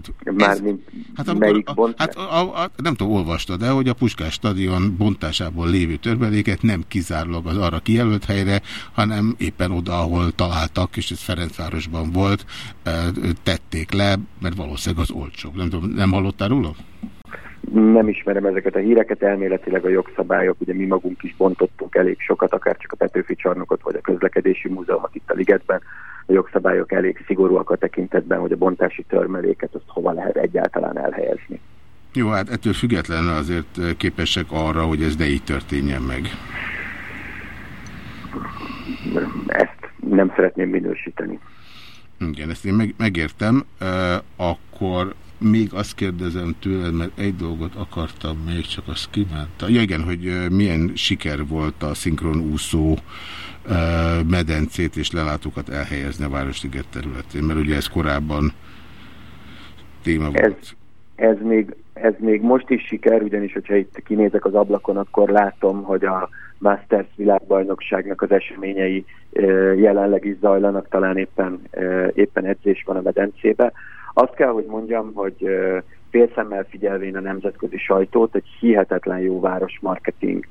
Speaker 3: Tehát Mármint hát amikor, melyik
Speaker 2: a, hát a, a, a, nem tudom, olvastad de hogy a Puskás stadion bontásából lévő törbeléket nem kizárólag az arra kijelölt helyre, hanem éppen oda, ahol találtak, és ez Ferencvárosban volt, tették le, mert valószínűleg az olcsóbb. Nem tudom, nem hallottál róla?
Speaker 3: Nem ismerem ezeket a híreket, elméletileg a jogszabályok, ugye mi magunk is bontottunk elég sokat, akár csak a Petőfi csarnokot, vagy a közlekedési múzeumot itt a Ligetben, a jogszabályok elég szigorúak a tekintetben, hogy a bontási törmeléket azt hova lehet egyáltalán elhelyezni.
Speaker 2: Jó, hát ettől függetlenül azért képesek arra, hogy ez ne így történjen meg.
Speaker 3: Ezt nem szeretném minősíteni.
Speaker 2: Igen, ezt én meg, megértem. Uh, akkor még azt kérdezem tőled, mert egy dolgot akartam még, csak azt kívánta. Ja igen, hogy milyen siker volt a szinkron úszó medencét és lelátókat elhelyezni a Városliget területén, mert ugye ez korábban téma volt.
Speaker 3: Ez, ez, még, ez még most is siker, ugyanis hogyha itt kinézek az ablakon, akkor látom, hogy a Masters világbajnokságnak az eseményei jelenleg is zajlanak, talán éppen, éppen edzés van a medencébe. Azt kell, hogy mondjam, hogy félszemmel figyelvén a nemzetközi sajtót, egy hihetetlen jó városmarketing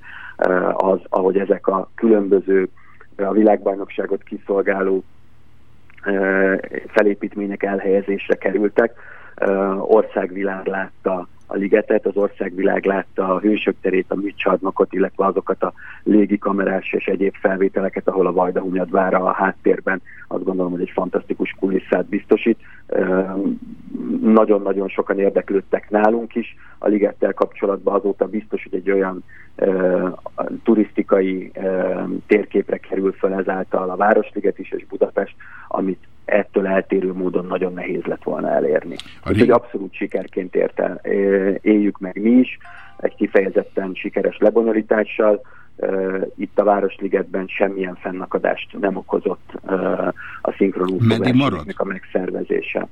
Speaker 3: az, ahogy ezek a különböző a világbajnokságot kiszolgáló felépítmények elhelyezésre kerültek. Országvilág látta a ligetet, az országvilág látta a hősök terét, a műcsarnokot, illetve azokat a légikamerás és egyéb felvételeket, ahol a Vajda Hunyadvára a háttérben azt gondolom, hogy egy fantasztikus kulisszát biztosít. Nagyon-nagyon sokan érdeklődtek nálunk is a ligettel kapcsolatban, azóta biztos, hogy egy olyan turisztikai térképre kerül fel ezáltal a Városliget is és Budapest, amit ettől eltérő módon nagyon nehéz lett volna elérni. Úgyhogy abszolút sikerként érte, éljük meg mi is, egy kifejezetten sikeres lebonyolítással, itt a Városligetben semmilyen fennakadást nem okozott a szinkron a megszervezése.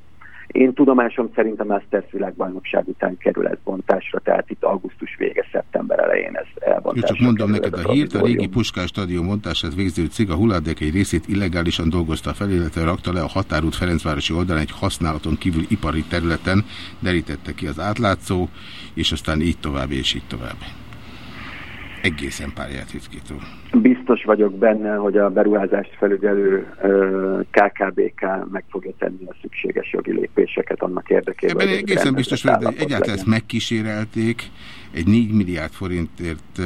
Speaker 3: Én tudomásom szerint a Masters világbajnokság után kerül ez bontásra, tehát itt augusztus vége, szeptember elején ez elbontásra.
Speaker 2: Csak mondom neked a hírt, a régi Puskás stadion montását végző cég a hulladék egy részét illegálisan dolgozta fel, illetve rakta le a határút Ferencvárosi oldalán egy használaton kívül ipari területen, derítette ki az átlátszó, és aztán így tovább, és így tovább egészen pályát ritkító.
Speaker 3: Biztos vagyok benne, hogy a beruházást felügyelő KKBK meg fogja tenni a szükséges jogi lépéseket annak érdekében.
Speaker 2: Ebben egészen biztos vagyok, hogy egyáltalán ezt megkísérelték, egy 4 milliárd forintért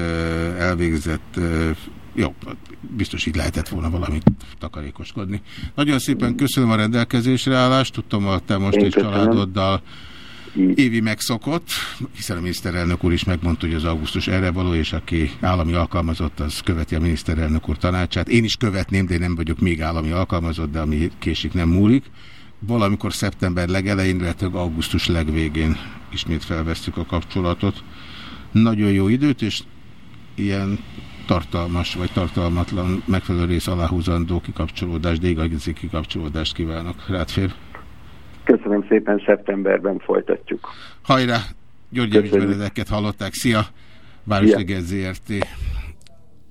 Speaker 2: elvégzett jó, biztos így lehetett volna valamit takarékoskodni. Nagyon szépen köszönöm a rendelkezésre állást, tudtam, hogy te most egy családoddal évi megszokott, hiszen a miniszterelnök úr is megmondta, hogy az augusztus erre való, és aki állami alkalmazott, az követi a miniszterelnök úr tanácsát. Én is követném, de én nem vagyok még állami alkalmazott, de ami késik nem múlik. Valamikor szeptember legelején, illetve augusztus legvégén ismét felvesztük a kapcsolatot. Nagyon jó időt, és ilyen tartalmas vagy tartalmatlan megfelelő rész aláhúzandó kikapcsolódást, de igazi kikapcsolódást kívánok. Rád fér.
Speaker 3: Köszönöm szépen, szeptemberben folytatjuk.
Speaker 2: Hajrá! György Javis hallották. Szia! Városliget ZRT.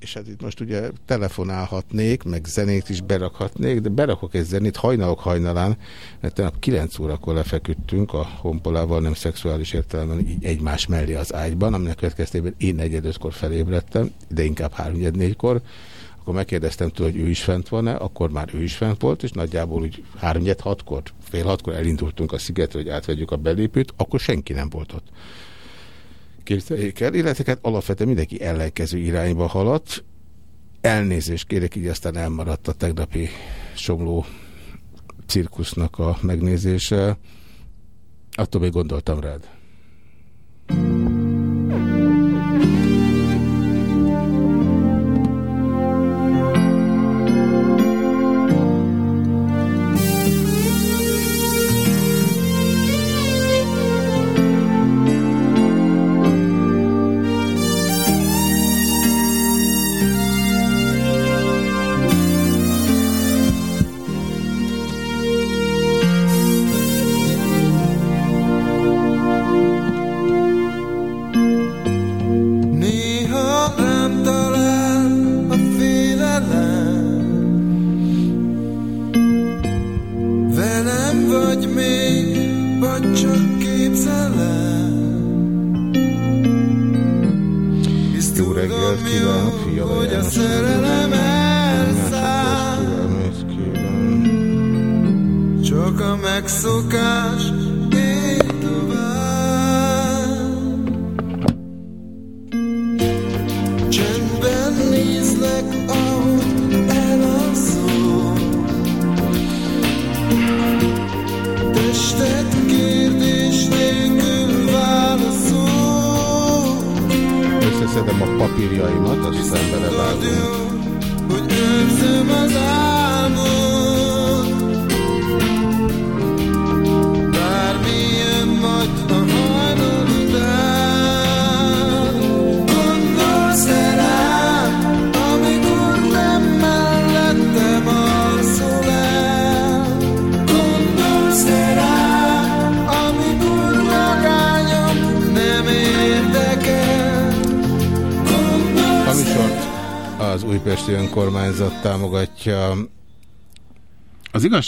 Speaker 2: És hát itt most ugye telefonálhatnék, meg zenét is berakhatnék, de berakok egy zenét hajnalok hajnalán, mert tegnap 9 órakor lefeküdtünk a honpolával, nem szexuális értelemben így egymás mellé az ágyban, aminek következtében én negyedötkor felébredtem, de inkább 3 kor akkor megkérdeztem tőle, hogy ő is fent van-e, akkor már ő is fent volt, és nagyjából úgy 3 hatkor, fél hatkor elindultunk a szigetre, hogy átvegyük a belépőt, akkor senki nem volt ott. Képzeljék el, illetve hát alapvetően mindenki ellenkező irányba haladt. Elnézést kérek, így aztán elmaradt a tegnapi somló cirkusznak a megnézése. Attól még gondoltam rád. Thank.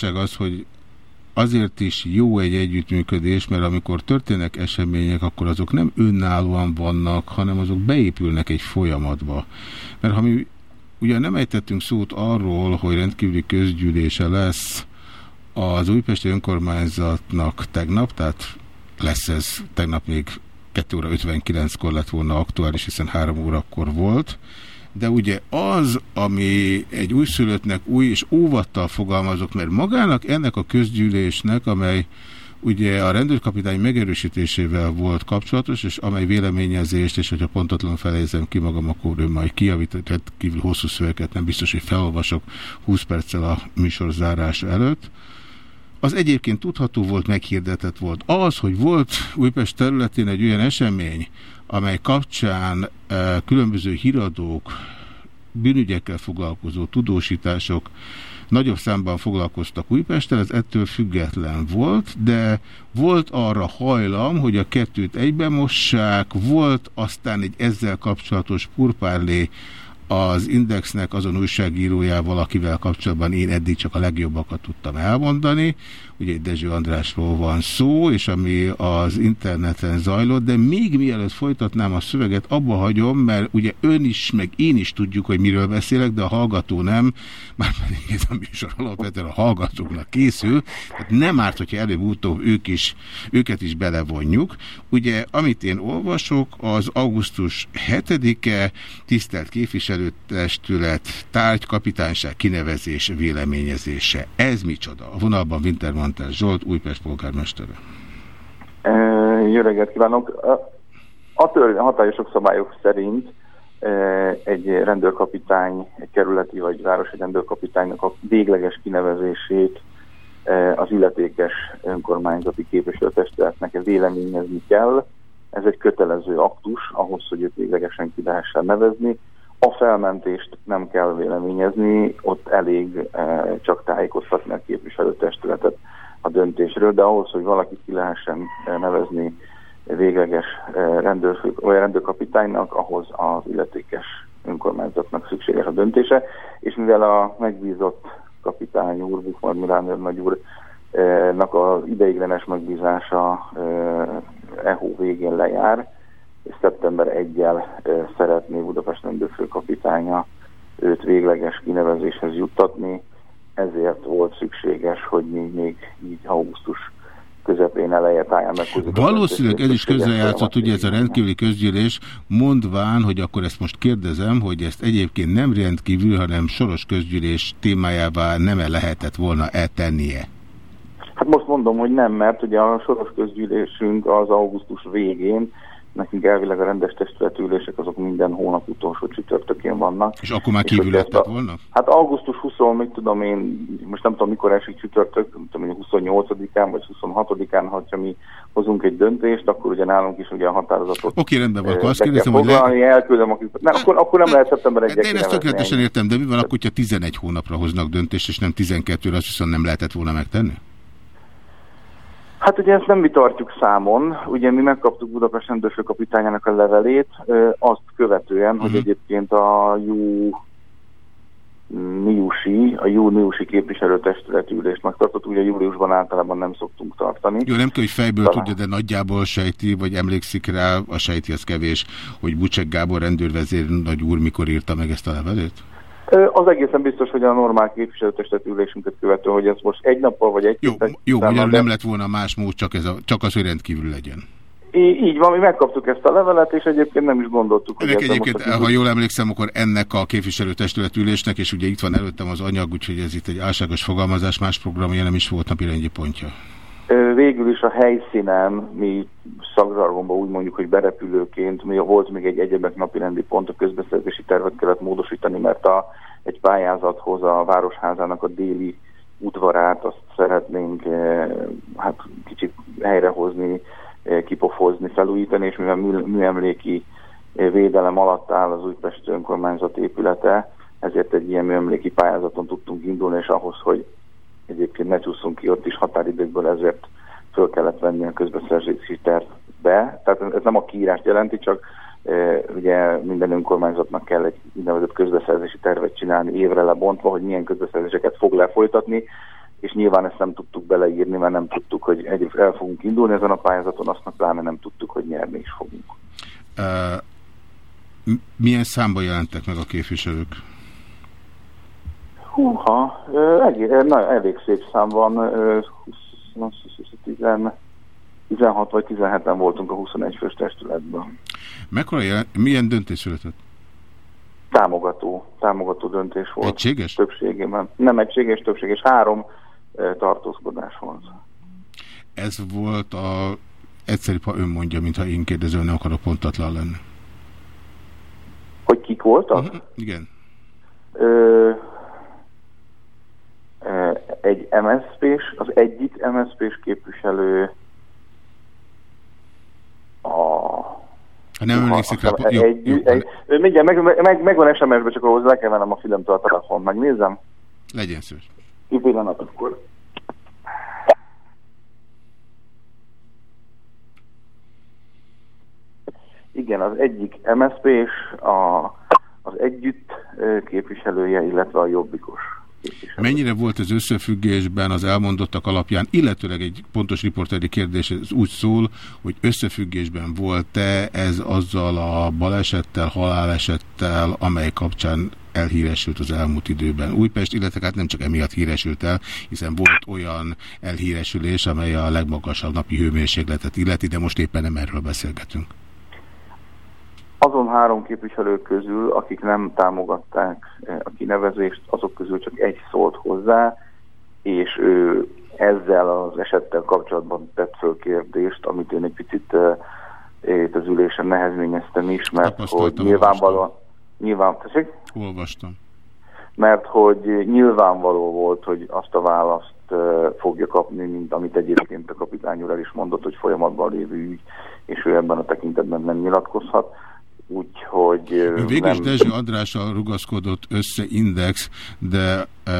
Speaker 2: Igazság az, hogy azért is jó egy együttműködés, mert amikor történnek események, akkor azok nem önállóan vannak, hanem azok beépülnek egy folyamatba. Mert ha mi ugye nem ejtettünk szót arról, hogy rendkívüli közgyűlése lesz az Újpesti Önkormányzatnak tegnap, tehát lesz ez tegnap még 2 óra 59-kor lett volna aktuális, hiszen 3 órakor volt, de ugye az, ami egy újszülöttnek új és óvattal fogalmazok, mert magának ennek a közgyűlésnek, amely ugye a rendőrkapitány megerősítésével volt kapcsolatos, és amely véleményezést, és hogyha pontatlan felejezem ki magam, akkor ő majd kiavított, kívül hosszú szöveget nem biztos, hogy felolvasok 20 perccel a műsor zárása előtt, az egyébként tudható volt, meghirdetett volt. Az, hogy volt Újpest területén egy olyan esemény, amely kapcsán különböző híradók, bűnügyekkel foglalkozó tudósítások nagyobb számban foglalkoztak Újpesten, ez ettől független volt, de volt arra hajlam, hogy a kettőt egyben mossák, volt aztán egy ezzel kapcsolatos purpárlé az Indexnek azon újságírójával, akivel kapcsolatban én eddig csak a legjobbakat tudtam elmondani. Ugye Dezső Andrásról van szó, és ami az interneten zajlott, de még mielőtt folytatnám a szöveget, abba hagyom, mert ugye ön is, meg én is tudjuk, hogy miről beszélek, de a hallgató nem, már pedig ez a műsor alapvetően a hallgatóknak készül, tehát nem árt, hogyha előbb-utóbb ők is, őket is belevonjuk. Ugye, amit én olvasok, az augusztus 7-e tisztelt képviselő képviselőtestület tárgykapitányság kinevezés véleményezése. Ez micsoda? A vonalban Wintermantel Zsolt, Újpest polgármestere.
Speaker 1: Jó reggelt kívánok! A tör, hatályosok szabályok szerint egy rendőrkapitány, egy kerületi vagy városi rendőrkapitánynak a végleges kinevezését az illetékes önkormányzati képviselőtestületnek véleményezni kell. Ez egy kötelező aktus ahhoz, hogy őt véglegesen ki lehessen nevezni. A felmentést nem kell véleményezni, ott elég csak tájékoztatni a képviselőtestületet a döntésről, de ahhoz, hogy valaki ki lehessen eh, nevezni végleges eh, rendőr, vagy rendőrkapitánynak, ahhoz az illetékes önkormányzatnak szükséges a döntése, és mivel a megbízott kapitány úr, Bukmar Milán nagy úrnak az ideiglenes megbízása EHO végén lejár, és szeptember 1-jel szeretné Budapest rendőrfőkapitánya őt végleges kinevezéshez juttatni, ezért volt szükséges, hogy mi még így augusztus közepén eleje táján.
Speaker 2: Valószínűleg ez is közrejátszott, ugye ez a rendkívüli közgyűlés, mondván, hogy akkor ezt most kérdezem, hogy ezt egyébként nem rendkívül, hanem soros közgyűlés témájává nem -e lehetett volna eltennie?
Speaker 1: Hát most mondom, hogy nem, mert ugye a soros közgyűlésünk az augusztus végén, nekünk elvileg a rendes testületülések azok minden hónap utolsó csütörtökén vannak.
Speaker 2: És akkor már kívül lettek volna?
Speaker 1: Hát augusztus 20, mit tudom én, most nem tudom mikor esik csütörtök, nem tudom, 28-án vagy 26-án, ha mi hozunk egy döntést, akkor ugye nálunk is ugye a határozatot
Speaker 2: Oké, rendben van, akkor azt kérdezem, hogy
Speaker 1: le... elküldöm, akik... nem, akkor, akkor nem lehet szeptember 1
Speaker 2: De én ezt tökéletesen értem, de mi van akkor, hogyha 11 hónapra hoznak döntést, és nem 12-re, azt viszont nem lehetett volna megtenni?
Speaker 1: Hát ugye ezt nem mi tartjuk számon, ugye mi megkaptuk Budapest rendőrfőkapitányának a levelét, azt követően, hogy mhm. egyébként a mi júliusi, a júniusi képviselőtestület ülést megtartott, ugye júliusban általában nem szoktunk tartani.
Speaker 2: Jó, nem kell, hogy fejből Talán. tudja, de nagyjából sejti, vagy emlékszik rá, a sejti az kevés, hogy Bucsek Gábor rendőrvezér nagy úr mikor írta meg ezt a levelét?
Speaker 1: Az egészen biztos, hogy a normál képviselőtestet ülésünket követő, hogy ez most egy nappal vagy egy
Speaker 2: Jó, jó de... nem lett volna más mód, csak, ez a, csak az, hogy rendkívül legyen.
Speaker 1: Így van, mi megkaptuk ezt a levelet, és egyébként nem is gondoltuk,
Speaker 2: hogy... egyébként, most ha jól emlékszem, akkor ennek a képviselőtestületülésnek, és ugye itt van előttem az anyag, úgyhogy ez itt egy álságos fogalmazás, más programja nem is volt napirendji pontja.
Speaker 1: Végül is a helyszínen, mi szakzsargonban úgy mondjuk, hogy berepülőként, mi volt még egy egyebek napirendi pont, a közbeszerzési tervet kellett módosítani, mert a, egy pályázathoz a Városházának a déli udvarát azt szeretnénk hát kicsit helyrehozni, kipofozni, felújítani, és mivel műemléki védelem alatt áll az Újpest önkormányzat épülete, ezért egy ilyen műemléki pályázaton tudtunk indulni, és ahhoz, hogy egyébként ne csúszunk ki ott is határidőkből, ezért föl kellett venni a közbeszerzési tervbe. Tehát ez nem a kiírást jelenti, csak e, ugye minden önkormányzatnak kell egy úgynevezett közbeszerzési tervet csinálni évre lebontva, hogy milyen közbeszerzéseket fog lefolytatni, és nyilván ezt nem tudtuk beleírni, mert nem tudtuk, hogy egy el fogunk indulni ezen a pályázaton, azt pláne nem tudtuk, hogy nyerni is fogunk. Uh,
Speaker 2: milyen számban jelentek meg a képviselők?
Speaker 1: Húha, elég, na, elég szép szám van, 16 vagy 17-en voltunk a 21 fős testületben.
Speaker 2: Mekkora jelen, milyen döntés született?
Speaker 1: Támogató, támogató döntés volt.
Speaker 2: Egységes?
Speaker 1: Többségében. Nem egységes, többséges. Három tartózkodás volt.
Speaker 2: Ez volt a egyszerűbb, ha ön mondja, mintha én kérdező, nem akarok pontatlan lenni.
Speaker 1: Hogy kik voltak? Uh
Speaker 2: mhm, -huh, igen.
Speaker 1: Ö, egy MSZP-s, az egyik MSZP-s képviselő a...
Speaker 2: Nem emlékszik rá...
Speaker 1: Egy, egy, jó, egy, mindjárt meg, meg, meg van SMS-ben, csak ahhoz le kell vennem a filmtől a telefon. Megnézem?
Speaker 2: Legyen szíves.
Speaker 1: Egy pillanat akkor. Igen, az egyik MSZP és a, az együtt képviselője, illetve a jobbikos.
Speaker 2: Mennyire volt az összefüggésben az elmondottak alapján, illetőleg egy pontos riporteri kérdés ez úgy szól, hogy összefüggésben volt-e ez azzal a balesettel, halálesettel, amely kapcsán elhíresült az elmúlt időben Újpest, illetve hát nem csak emiatt híresült el, hiszen volt olyan elhíresülés, amely a legmagasabb napi hőmérsékletet illeti, de most éppen nem erről beszélgetünk.
Speaker 1: Azon három képviselő közül, akik nem támogatták eh, a kinevezést, azok közül csak egy szólt hozzá, és ő ezzel az esettel kapcsolatban tett föl kérdést, amit én egy picit uh, az ülésen nehezményeztem is, mert hogy nyilvánvalóan... Nyilván, tessék?
Speaker 2: Olvastam.
Speaker 1: Mert hogy nyilvánvaló volt, hogy azt a választ uh, fogja kapni, mint amit egyébként a kapitány úr el is mondott, hogy folyamatban lévő ügy, és ő ebben a tekintetben nem nyilatkozhat úgyhogy...
Speaker 2: Végül is Dezső Andrással rugaszkodott össze Index, de e,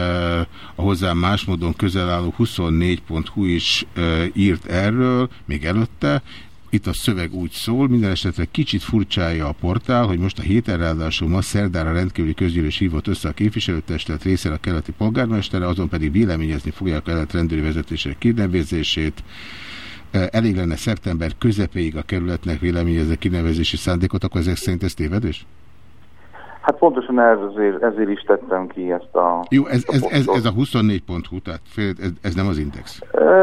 Speaker 2: a hozzá más módon közel álló 24.hu is e, írt erről, még előtte, itt a szöveg úgy szól, minden esetre kicsit furcsája a portál, hogy most a héten ráadásul ma szerdára rendkívüli közgyűlés hívott össze a képviselőtestet részén a keleti polgármestere, azon pedig véleményezni fogják a kelet rendőri vezetések kinevezését. Elég lenne szeptember közepéig a kerületnek véleményezni kinevezési szándékot, akkor ezek szerint ez tévedés?
Speaker 1: Hát pontosan ezért, ezért is tettem ki ezt a...
Speaker 2: Jó, ez, ez, ez, ez a 24.hu, tehát fél, ez, ez nem az Index.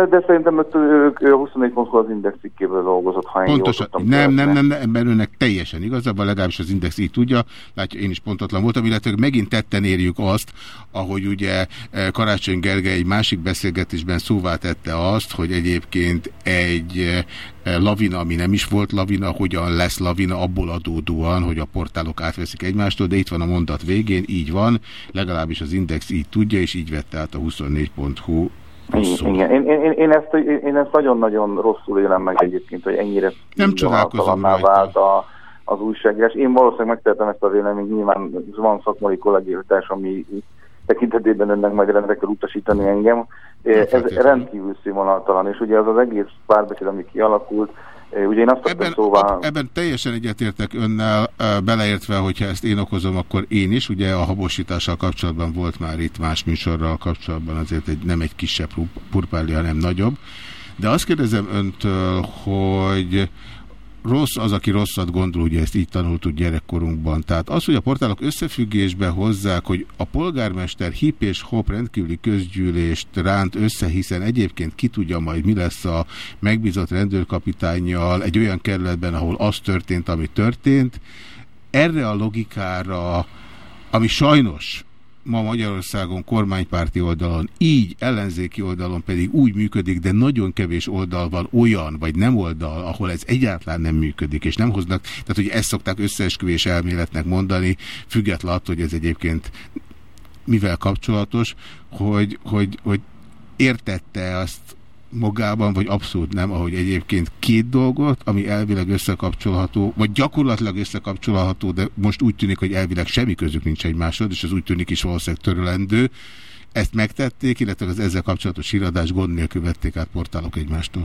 Speaker 1: De szerintem a 24.hu az Index cikkéből dolgozott, ha
Speaker 2: Pontosan, nem, nem, nem, nem, ebben önnek teljesen igazából, legalábbis az Index így tudja, látja, én is pontatlan voltam, illetve megint tetten érjük azt, ahogy ugye Karácsony Gergely egy másik beszélgetésben szóvá tette azt, hogy egyébként egy lavina, ami nem is volt lavina, hogyan lesz lavina abból adódóan, hogy a portálok átveszik egymástól, de itt van a mondat végén, így van, legalábbis az Index így tudja, és így vette át a 24.hu
Speaker 1: Rosszul. Igen, én, én, én, ezt, én ezt nagyon-nagyon rosszul élem meg egyébként, hogy ennyire
Speaker 2: nem csodálkozom
Speaker 1: vált a, az újságírás. Én valószínűleg megtehetem ezt a véleményt, nyilván van szakmai kollégírtás, ami tekintetében önnek majd rendre kell utasítani engem. Ez rendkívül színvonaltalan, és ugye az az egész párbeszéd, ami kialakult, Ugye én azt ebben, szóval...
Speaker 2: ebben teljesen egyetértek önnel, beleértve, hogyha ezt én okozom, akkor én is. Ugye a habosítással kapcsolatban volt már itt más műsorral kapcsolatban, azért egy, nem egy kisebb purpáli, hanem nagyobb. De azt kérdezem öntől, hogy rossz az, aki rosszat gondol, ugye ezt így tanultuk gyerekkorunkban. Tehát az, hogy a portálok összefüggésbe hozzák, hogy a polgármester hip és hop rendkívüli közgyűlést ránt össze, hiszen egyébként ki tudja majd, mi lesz a megbízott rendőrkapitányjal egy olyan kerületben, ahol az történt, ami történt. Erre a logikára, ami sajnos ma Magyarországon kormánypárti oldalon, így ellenzéki oldalon pedig úgy működik, de nagyon kevés oldal van olyan, vagy nem oldal, ahol ez egyáltalán nem működik, és nem hoznak, tehát hogy ezt szokták összeesküvés elméletnek mondani, függetlenül attól, hogy ez egyébként mivel kapcsolatos, hogy, hogy, hogy értette azt magában, vagy abszolút nem, ahogy egyébként két dolgot, ami elvileg összekapcsolható, vagy gyakorlatilag összekapcsolható, de most úgy tűnik, hogy elvileg semmi közük nincs egymásod, és az úgy tűnik is valószínűleg törölendő. Ezt megtették, illetve az ezzel kapcsolatos híradás gond nélkül vették át portálok egymástól.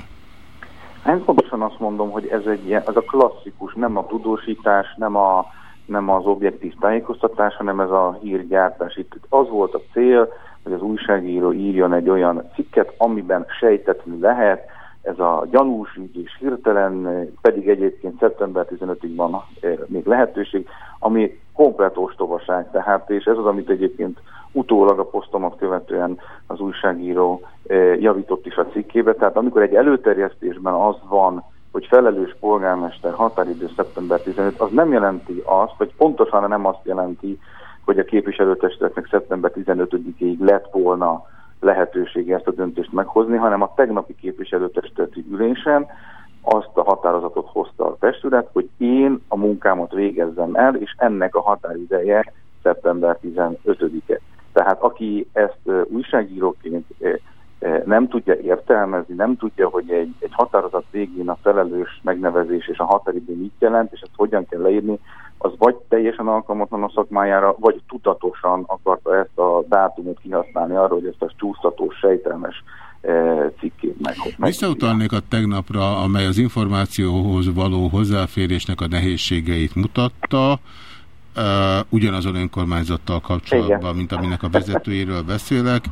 Speaker 1: Én pontosan azt mondom, hogy ez egy ilyen, ez a klasszikus, nem a tudósítás, nem, a, nem az objektív tájékoztatás, hanem ez a hírgyártás. Itt az volt a cél, hogy az újságíró írjon egy olyan cikket, amiben sejtetni lehet, ez a gyanús ügy és hirtelen, pedig egyébként szeptember 15-ig van eh, még lehetőség, ami komplet ostobaság, tehát, és ez az, amit egyébként utólag a posztomat követően az újságíró eh, javított is a cikkébe, tehát amikor egy előterjesztésben az van, hogy felelős polgármester határidő szeptember 15, az nem jelenti azt, vagy pontosan nem azt jelenti, hogy a képviselőtestetnek szeptember 15-ig lett volna lehetősége ezt a döntést meghozni, hanem a tegnapi képviselőtestületi ülésen azt a határozatot hozta a testület, hogy én a munkámat végezzem el, és ennek a határideje szeptember 15-e. Tehát aki ezt újságíróként nem tudja értelmezni, nem tudja, hogy egy, egy határozat végén a felelős megnevezés és a határidő mit jelent, és ezt hogyan kell leírni, az vagy teljesen alkalmatlan a szakmájára, vagy tudatosan akarta ezt a dátumot kihasználni arra, hogy ezt a csúsztatós, sejtelmes cikkét meg.
Speaker 2: Visszautalnék a tegnapra, amely az információhoz való hozzáférésnek a nehézségeit mutatta uh, ugyanazon önkormányzattal kapcsolatban, Igen. mint aminek a vezetőjéről beszélek,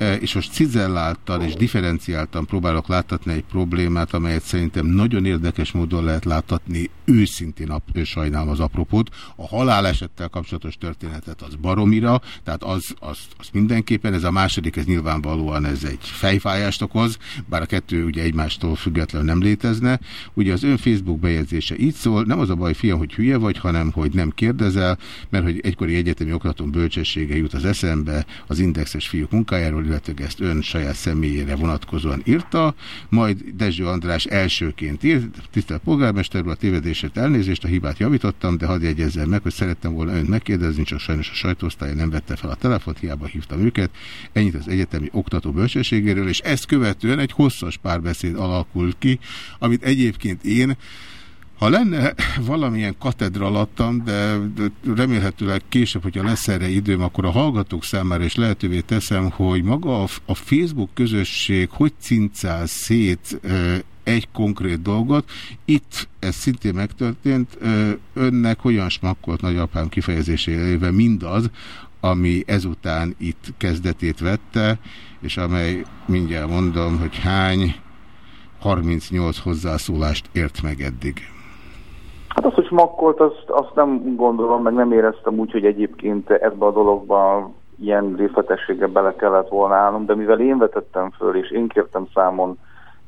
Speaker 2: uh, és most cizelláltan és differenciáltan próbálok láttatni egy problémát, amelyet szerintem nagyon érdekes módon lehet láttatni, őszintén ő sajnálom az apropót. A halálesettel kapcsolatos történetet az baromira, tehát az, az, az mindenképpen, ez a második, ez nyilvánvalóan ez egy fejfájást okoz, bár a kettő ugye egymástól függetlenül nem létezne. Ugye az ön Facebook bejegyzése így szól, nem az a baj, fiam, hogy hülye vagy, hanem hogy nem kérdezel, mert hogy egykori egyetemi oktatón bölcsessége jut az eszembe az indexes fiúk munkájáról, illetve ezt ön saját személyére vonatkozóan írta, majd Dezső András elsőként írt, tisztelt polgármester úr, a tévedésért elnézést, a hibát javítottam, de hadd jegyezzem meg, hogy szerettem volna önt megkérdezni, csak sajnos a sajtóosztálya nem vette fel a telefont, hiába hívtam őket. Ennyit az egyetemi oktató bölcsességéről, és ezt követően egy hosszas párbeszéd alakult ki, amit egyébként én ha lenne valamilyen katedra alattam, de remélhetőleg később, hogyha lesz erre időm, akkor a hallgatók számára is lehetővé teszem, hogy maga a Facebook közösség hogy cincál szét egy konkrét dolgot. Itt ez szintén megtörtént. Önnek hogyan smakkolt nagyapám kifejezésére mindaz, ami ezután itt kezdetét vette, és amely mindjárt mondom, hogy hány 38 hozzászólást ért meg eddig.
Speaker 1: Hát az, hogy smakkolt, azt, azt nem gondolom, meg nem éreztem úgy, hogy egyébként ebbe a dologba ilyen részletességgel bele kellett volna állnom, de mivel én vetettem föl, és én kértem számon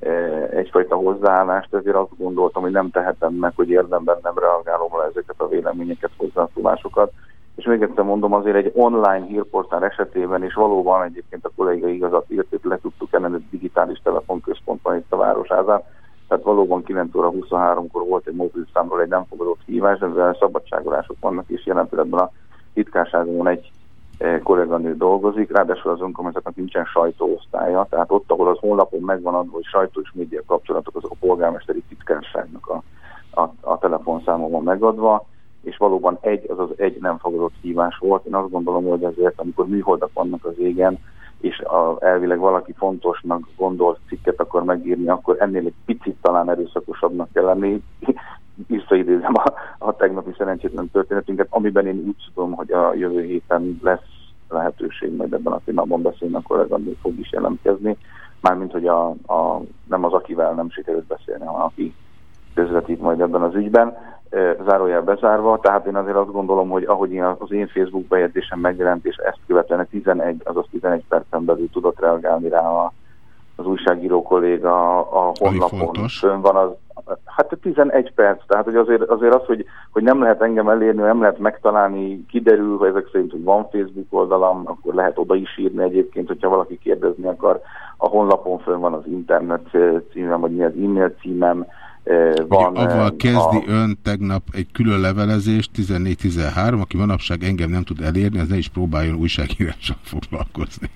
Speaker 1: e, egyfajta hozzáállást, ezért azt gondoltam, hogy nem tehetem meg, hogy érdemben nem reagálom le ezeket a véleményeket, hozzászólásokat. És még egyszer mondom, azért egy online hírportál esetében, és valóban egyébként a kolléga igazat írt, hogy le tudtuk elleni digitális telefonközpontban itt a Városházán, tehát valóban 9 óra 23-kor volt egy mobilszámról egy nem fogadott hívás, mivel szabadságolások vannak, és jelen pillanatban a titkárságon egy eh, kolléganő dolgozik, ráadásul az önkormányzatnak nincsen sajtóosztálya, tehát ott, ahol az honlapon megvan adva, hogy sajtó és média kapcsolatok, azok a polgármesteri titkárságnak a, a, a telefonszáma van megadva, és valóban egy, az az egy nem fogadott hívás volt. Én azt gondolom, hogy ezért, amikor műholdak vannak az égen, és a, elvileg valaki fontosnak gondolt cikket akar megírni, akkor ennél egy picit talán erőszakosabbnak kell lenni. Visszaidézem a, a tegnapi szerencsétlen történetünket, amiben én úgy tudom, hogy a jövő héten lesz lehetőség majd ebben a témában beszélni, akkor ez még fog is jelentkezni. Mármint, hogy a, a, nem az, akivel nem sikerült beszélni, hanem aki közvetít majd ebben az ügyben zárójel bezárva, tehát én azért azt gondolom, hogy ahogy én az én Facebook bejegyzésem megjelent, és ezt követően 11, azaz 11 percen belül tudott reagálni rá a, az újságíró kolléga a honlapon. Fönn van az, hát 11 perc, tehát hogy azért, azért az, hogy, hogy nem lehet engem elérni, nem lehet megtalálni, kiderül, hogy ezek szerint, hogy van Facebook oldalam, akkor lehet oda is írni egyébként, hogyha valaki kérdezni akar, a honlapon fönn van az internet címem, vagy mi az e-mail címem,
Speaker 2: van, avval kezdi a... ön tegnap egy külön levelezést, 14-13, aki manapság engem nem tud elérni, az ne is próbáljon újságírással foglalkozni.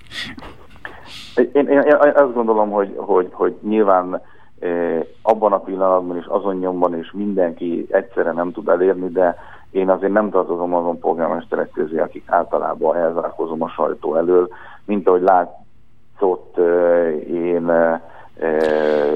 Speaker 1: Én, én, én azt gondolom, hogy, hogy, hogy nyilván eh, abban a pillanatban is, azon nyomban is mindenki egyszerre nem tud elérni, de én azért nem tartozom azon polgármesterek közé, akik általában elzárkozom a sajtó elől, mint ahogy látszott, eh, én eh,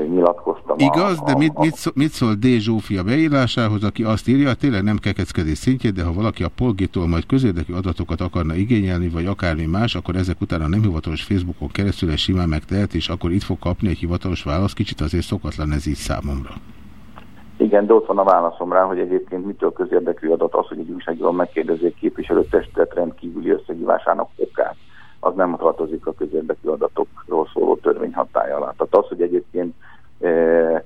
Speaker 1: nyilatkoztam.
Speaker 2: Igaz, a, de mit, mit, szól, mit szól D. Zsófia beírásához, aki azt írja, tényleg nem kekeckedés szintjén, de ha valaki a polgitól majd közérdekű adatokat akarna igényelni, vagy akármi más, akkor ezek után a nem hivatalos Facebookon keresztül egy simán megtehet, és akkor itt fog kapni egy hivatalos válasz. Kicsit azért szokatlan ez így számomra.
Speaker 1: Igen, de ott van a válaszom rá, hogy egyébként mitől közérdekű adat az, hogy egy újságíró megkérdezi egy képviselőtestet rendkívüli összegívásának okát az nem tartozik a közérdekű adatokról szóló törvény hatája alá. Tehát az, hogy egyébként e, e,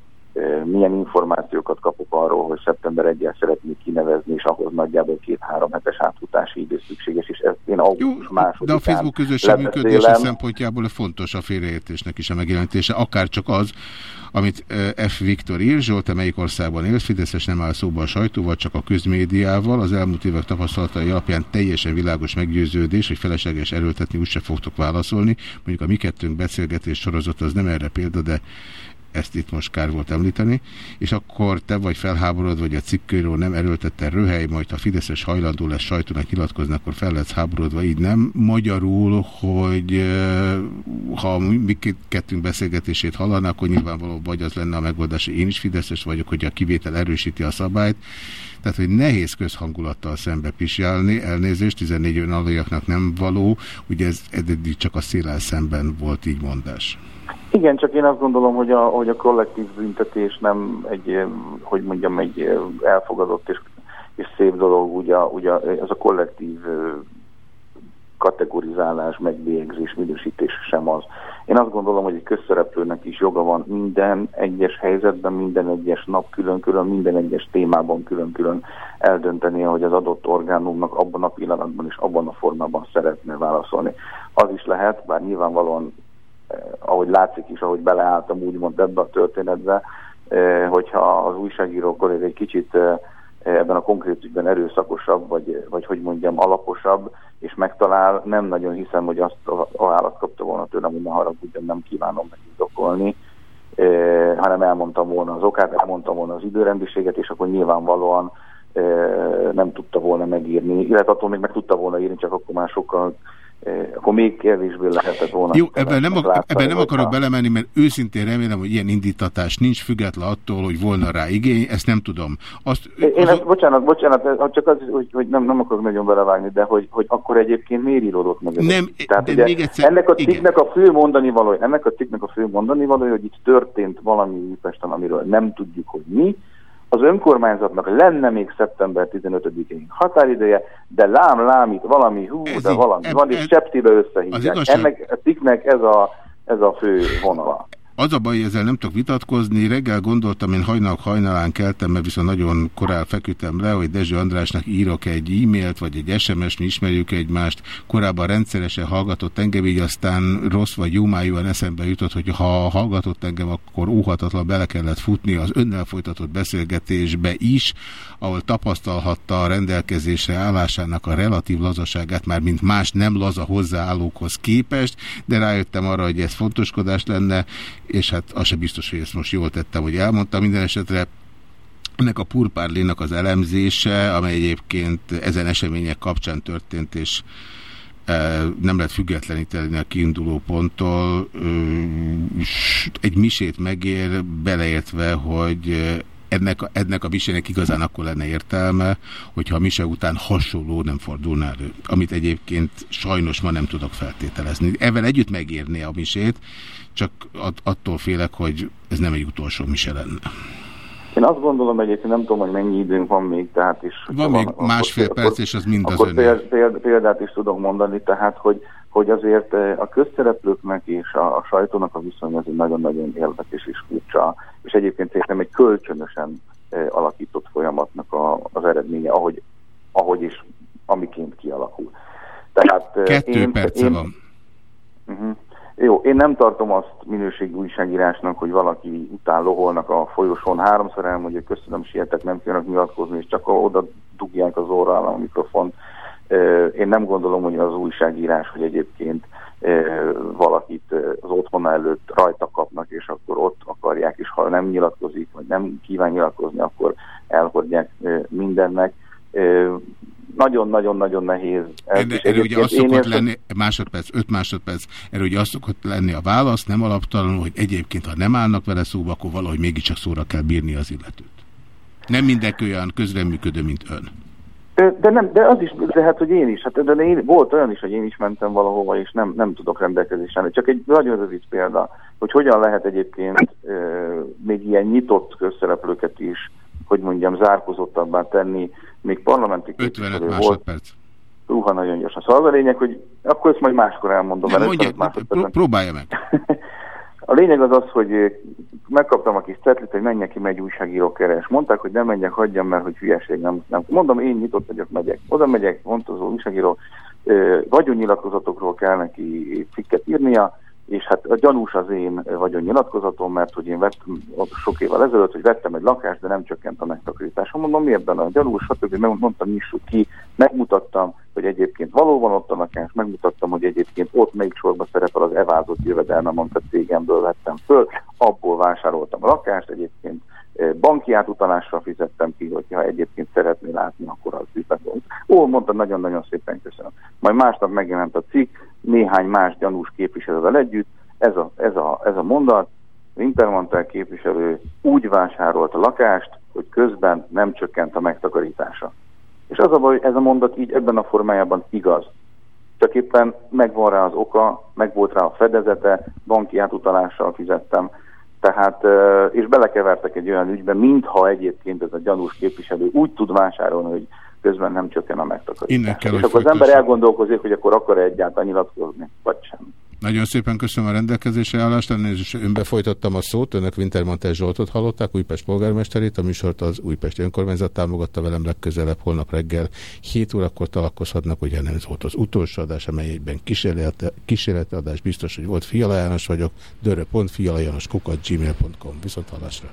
Speaker 1: milyen információkat kapok arról, hogy szeptember 1 szeretnék kinevezni, és ahhoz nagyjából két-három hetes átfutási idő szükséges, és ezt én augusztus másodikán
Speaker 2: De a Facebook közösség működése szempontjából fontos a félreértésnek is a megjelenítése, akár csak az, amit F. Viktor ír, Zsolt, melyik országban él, Fideszes nem áll szóba a sajtóval, csak a közmédiával. Az elmúlt évek tapasztalatai alapján teljesen világos meggyőződés, hogy felesleges erőltetni úgyse fogtok válaszolni. Mondjuk a mi kettőnk beszélgetés sorozat az nem erre példa, de ezt itt most kár volt említeni, és akkor te vagy felháborod, vagy a cikkőről nem erőltette röhely, majd ha Fideszes hajlandó lesz sajtónak nyilatkozni, akkor fel lesz háborodva, így nem. Magyarul, hogy ha mi kettünk beszélgetését hallanak, akkor nyilvánvalóan vagy az lenne a megoldás, hogy én is Fideszes vagyok, hogy a kivétel erősíti a szabályt, tehát, hogy nehéz közhangulattal szembe pisjálni, elnézést, 14 önállójaknak nem való, ugye ez eddig csak a szélel szemben volt így mondás.
Speaker 1: Igen, csak én azt gondolom, hogy a, hogy a kollektív büntetés nem egy, hogy mondjam, egy elfogadott és, és szép dolog, ugye, ugye ez a kollektív kategorizálás, megbélyegzés, minősítés sem az. Én azt gondolom, hogy egy közszereplőnek is joga van minden egyes helyzetben, minden egyes nap külön-külön, minden egyes témában külön-külön eldönteni, hogy az adott orgánumnak abban a pillanatban és abban a formában szeretne válaszolni. Az is lehet, bár nyilvánvalóan Eh, ahogy látszik is, ahogy beleálltam úgymond ebbe a történetbe, eh, hogyha az újságíró kolléga egy kicsit eh, ebben a konkrét ügyben erőszakosabb, vagy, vagy hogy mondjam, alaposabb, és megtalál, nem nagyon hiszem, hogy azt a választ kapta volna tőlem, hogy ne haragudjam, nem kívánom megindokolni, eh, hanem elmondtam volna az okát, elmondtam volna az időrendiséget, és akkor nyilvánvalóan eh, nem tudta volna megírni, illetve attól még meg tudta volna írni, csak akkor már sokkal Eh, akkor még kevésbé lehetett volna.
Speaker 2: Jó, ebben nem, ak ebben nem akarok ha... belemenni, mert őszintén remélem, hogy ilyen indítatás nincs független attól, hogy volna rá igény, ezt nem tudom. Azt,
Speaker 1: Én az... ezt, bocsánat, bocsánat, csak az, hogy, hogy nem, nem akarok nagyon belevágni, de hogy, hogy akkor egyébként miért íródott meg?
Speaker 2: Nem, Tehát, de ugye, még egyszer,
Speaker 1: ennek a cikknek a fő mondani való, ennek a cikknek a fő mondani való, hogy itt történt valami Újpesten, amiről nem tudjuk, hogy mi, az önkormányzatnak lenne még szeptember 15-én határideje, de lám, lám itt valami, hú, ez de valami van, és Cseptibe összehívják. Ennek a cikknek ez a, ez a fő vonala.
Speaker 2: Az a baj, ezzel nem tudok vitatkozni. Reggel gondoltam, én hajnalak hajnalán keltem, mert viszont nagyon korán feküdtem le, hogy Dezső Andrásnak írok egy e-mailt, vagy egy SMS-t, mi ismerjük egymást. Korábban rendszeresen hallgatott engem, így aztán rossz vagy jómájúan eszembe jutott, hogy ha hallgatott engem, akkor óhatatlan bele kellett futni az önnel folytatott beszélgetésbe is, ahol tapasztalhatta a rendelkezésre állásának a relatív lazaságát, már mint más nem laza hozzáállókhoz képest, de rájöttem arra, hogy ez fontoskodás lenne, és hát az se biztos, hogy ezt most jól tettem, hogy elmondtam minden esetre, ennek a purpárlénak az elemzése, amely egyébként ezen események kapcsán történt, és nem lehet függetleníteni a kiinduló ponttól. Egy misét megér, beleértve, hogy ennek, a, ennek a misének igazán akkor lenne értelme, hogyha a mise után hasonló nem fordulna elő. Amit egyébként sajnos ma nem tudok feltételezni. Evel együtt megérné a misét, csak attól félek, hogy ez nem egy utolsó mise lenne.
Speaker 1: Én azt gondolom egyébként, nem tudom, hogy mennyi időnk van még, tehát is...
Speaker 2: Van még van, másfél akkor, perc, és az mind az
Speaker 1: Akkor péld, példát is tudok mondani, tehát, hogy, hogy azért eh, a közszereplőknek és a, a sajtónak a viszony az egy nagyon-nagyon érdekes és furcsa, és egyébként szerintem egy kölcsönösen eh, alakított folyamatnak a, az eredménye, ahogy, ahogy is, amiként kialakul.
Speaker 2: Tehát, eh, Kettő én, perce én, van.
Speaker 1: Uh -huh. Jó, én nem tartom azt minőségi újságírásnak, hogy valaki után loholnak a folyosón, háromszor elmondja, hogy köszönöm, sietek, nem kívánok nyilatkozni, és csak oda dugják az orrál a mikrofont. Én nem gondolom, hogy az újságírás, hogy egyébként valakit az otthona előtt rajta kapnak, és akkor ott akarják, és ha nem nyilatkozik, vagy nem kíván nyilatkozni, akkor elhordják mindennek nagyon-nagyon-nagyon nehéz.
Speaker 2: Erre, erre ugye az szokott én lenni, másodperc, öt másodperc, erre ugye az szokott lenni a válasz, nem alaptalanul, hogy egyébként, ha nem állnak vele szóba, akkor valahogy mégiscsak szóra kell bírni az illetőt. Nem mindenki olyan közreműködő, mint ön.
Speaker 1: De, nem, de az is lehet, hogy én is. Hát, de én, volt olyan is, hogy én is mentem valahova, és nem, nem tudok rendelkezésre. Csak egy nagyon rövid példa, hogy hogyan lehet egyébként e, még ilyen nyitott közszereplőket is, hogy mondjam, zárkozottabbá tenni, még parlamenti
Speaker 2: 55 másodperc.
Speaker 1: Ruha nagyon gyorsan. Szóval az a lényeg, hogy akkor ezt majd máskor elmondom.
Speaker 2: Nem, mondja, pró próbálja meg.
Speaker 1: a lényeg az az, hogy megkaptam a kis cetlit, hogy menjek ki, megy újságíró keres. Mondták, hogy nem menjek, hagyjam, mert hogy hülyeség nem, nem. Mondom, én nyitott vagyok, megyek. Oda megyek, mondta az újságíró, vagyonnyilatkozatokról kell neki cikket írnia, és hát a gyanús az én vagyonnyilatkozatom, mert hogy én vettem sok évvel ezelőtt, hogy vettem egy lakást, de nem csökkent a megtakarításom. Mondom, mi ebben a gyanús, stb. Mondtam, nyissuk ki, megmutattam, hogy egyébként valóban ott a lakás, megmutattam, hogy egyébként ott melyik sorban szerepel az evázott jövedelme, mondta cégemből vettem föl, abból vásároltam a lakást, egyébként banki átutalással fizettem ki, hogyha egyébként szeretné látni, akkor az üzletunk. Ó, mondta, nagyon-nagyon szépen köszönöm. Majd másnap megjelent a cikk, néhány más gyanús képviselővel együtt, ez a, ez a, ez a mondat, Intermontel képviselő úgy vásárolt a lakást, hogy közben nem csökkent a megtakarítása. És az a baj, ez a mondat így ebben a formájában igaz. Csak éppen megvan rá az oka, meg volt rá a fedezete, banki átutalással fizettem, tehát, és belekevertek egy olyan ügybe, mintha egyébként ez a gyanús képviselő úgy tud vásárolni, hogy közben nem csökken a megtakarítás. És akkor az ember elgondolkozik, hogy akkor akar-e egyáltalán nyilatkozni, vagy sem.
Speaker 2: Nagyon szépen köszönöm a rendelkezésre állást, és önbe folytattam a szót, önök Wintermantel Zsoltot hallották, Újpest polgármesterét, a műsort az Újpesti Önkormányzat támogatta velem legközelebb, holnap reggel 7 órakor találkozhatnak, ugye nem ez volt az utolsó adás, amelyben kísérleti adás, biztos, hogy volt Fiala János vagyok, dörö.fialajanoskukat gmail.com. Viszont hallásra.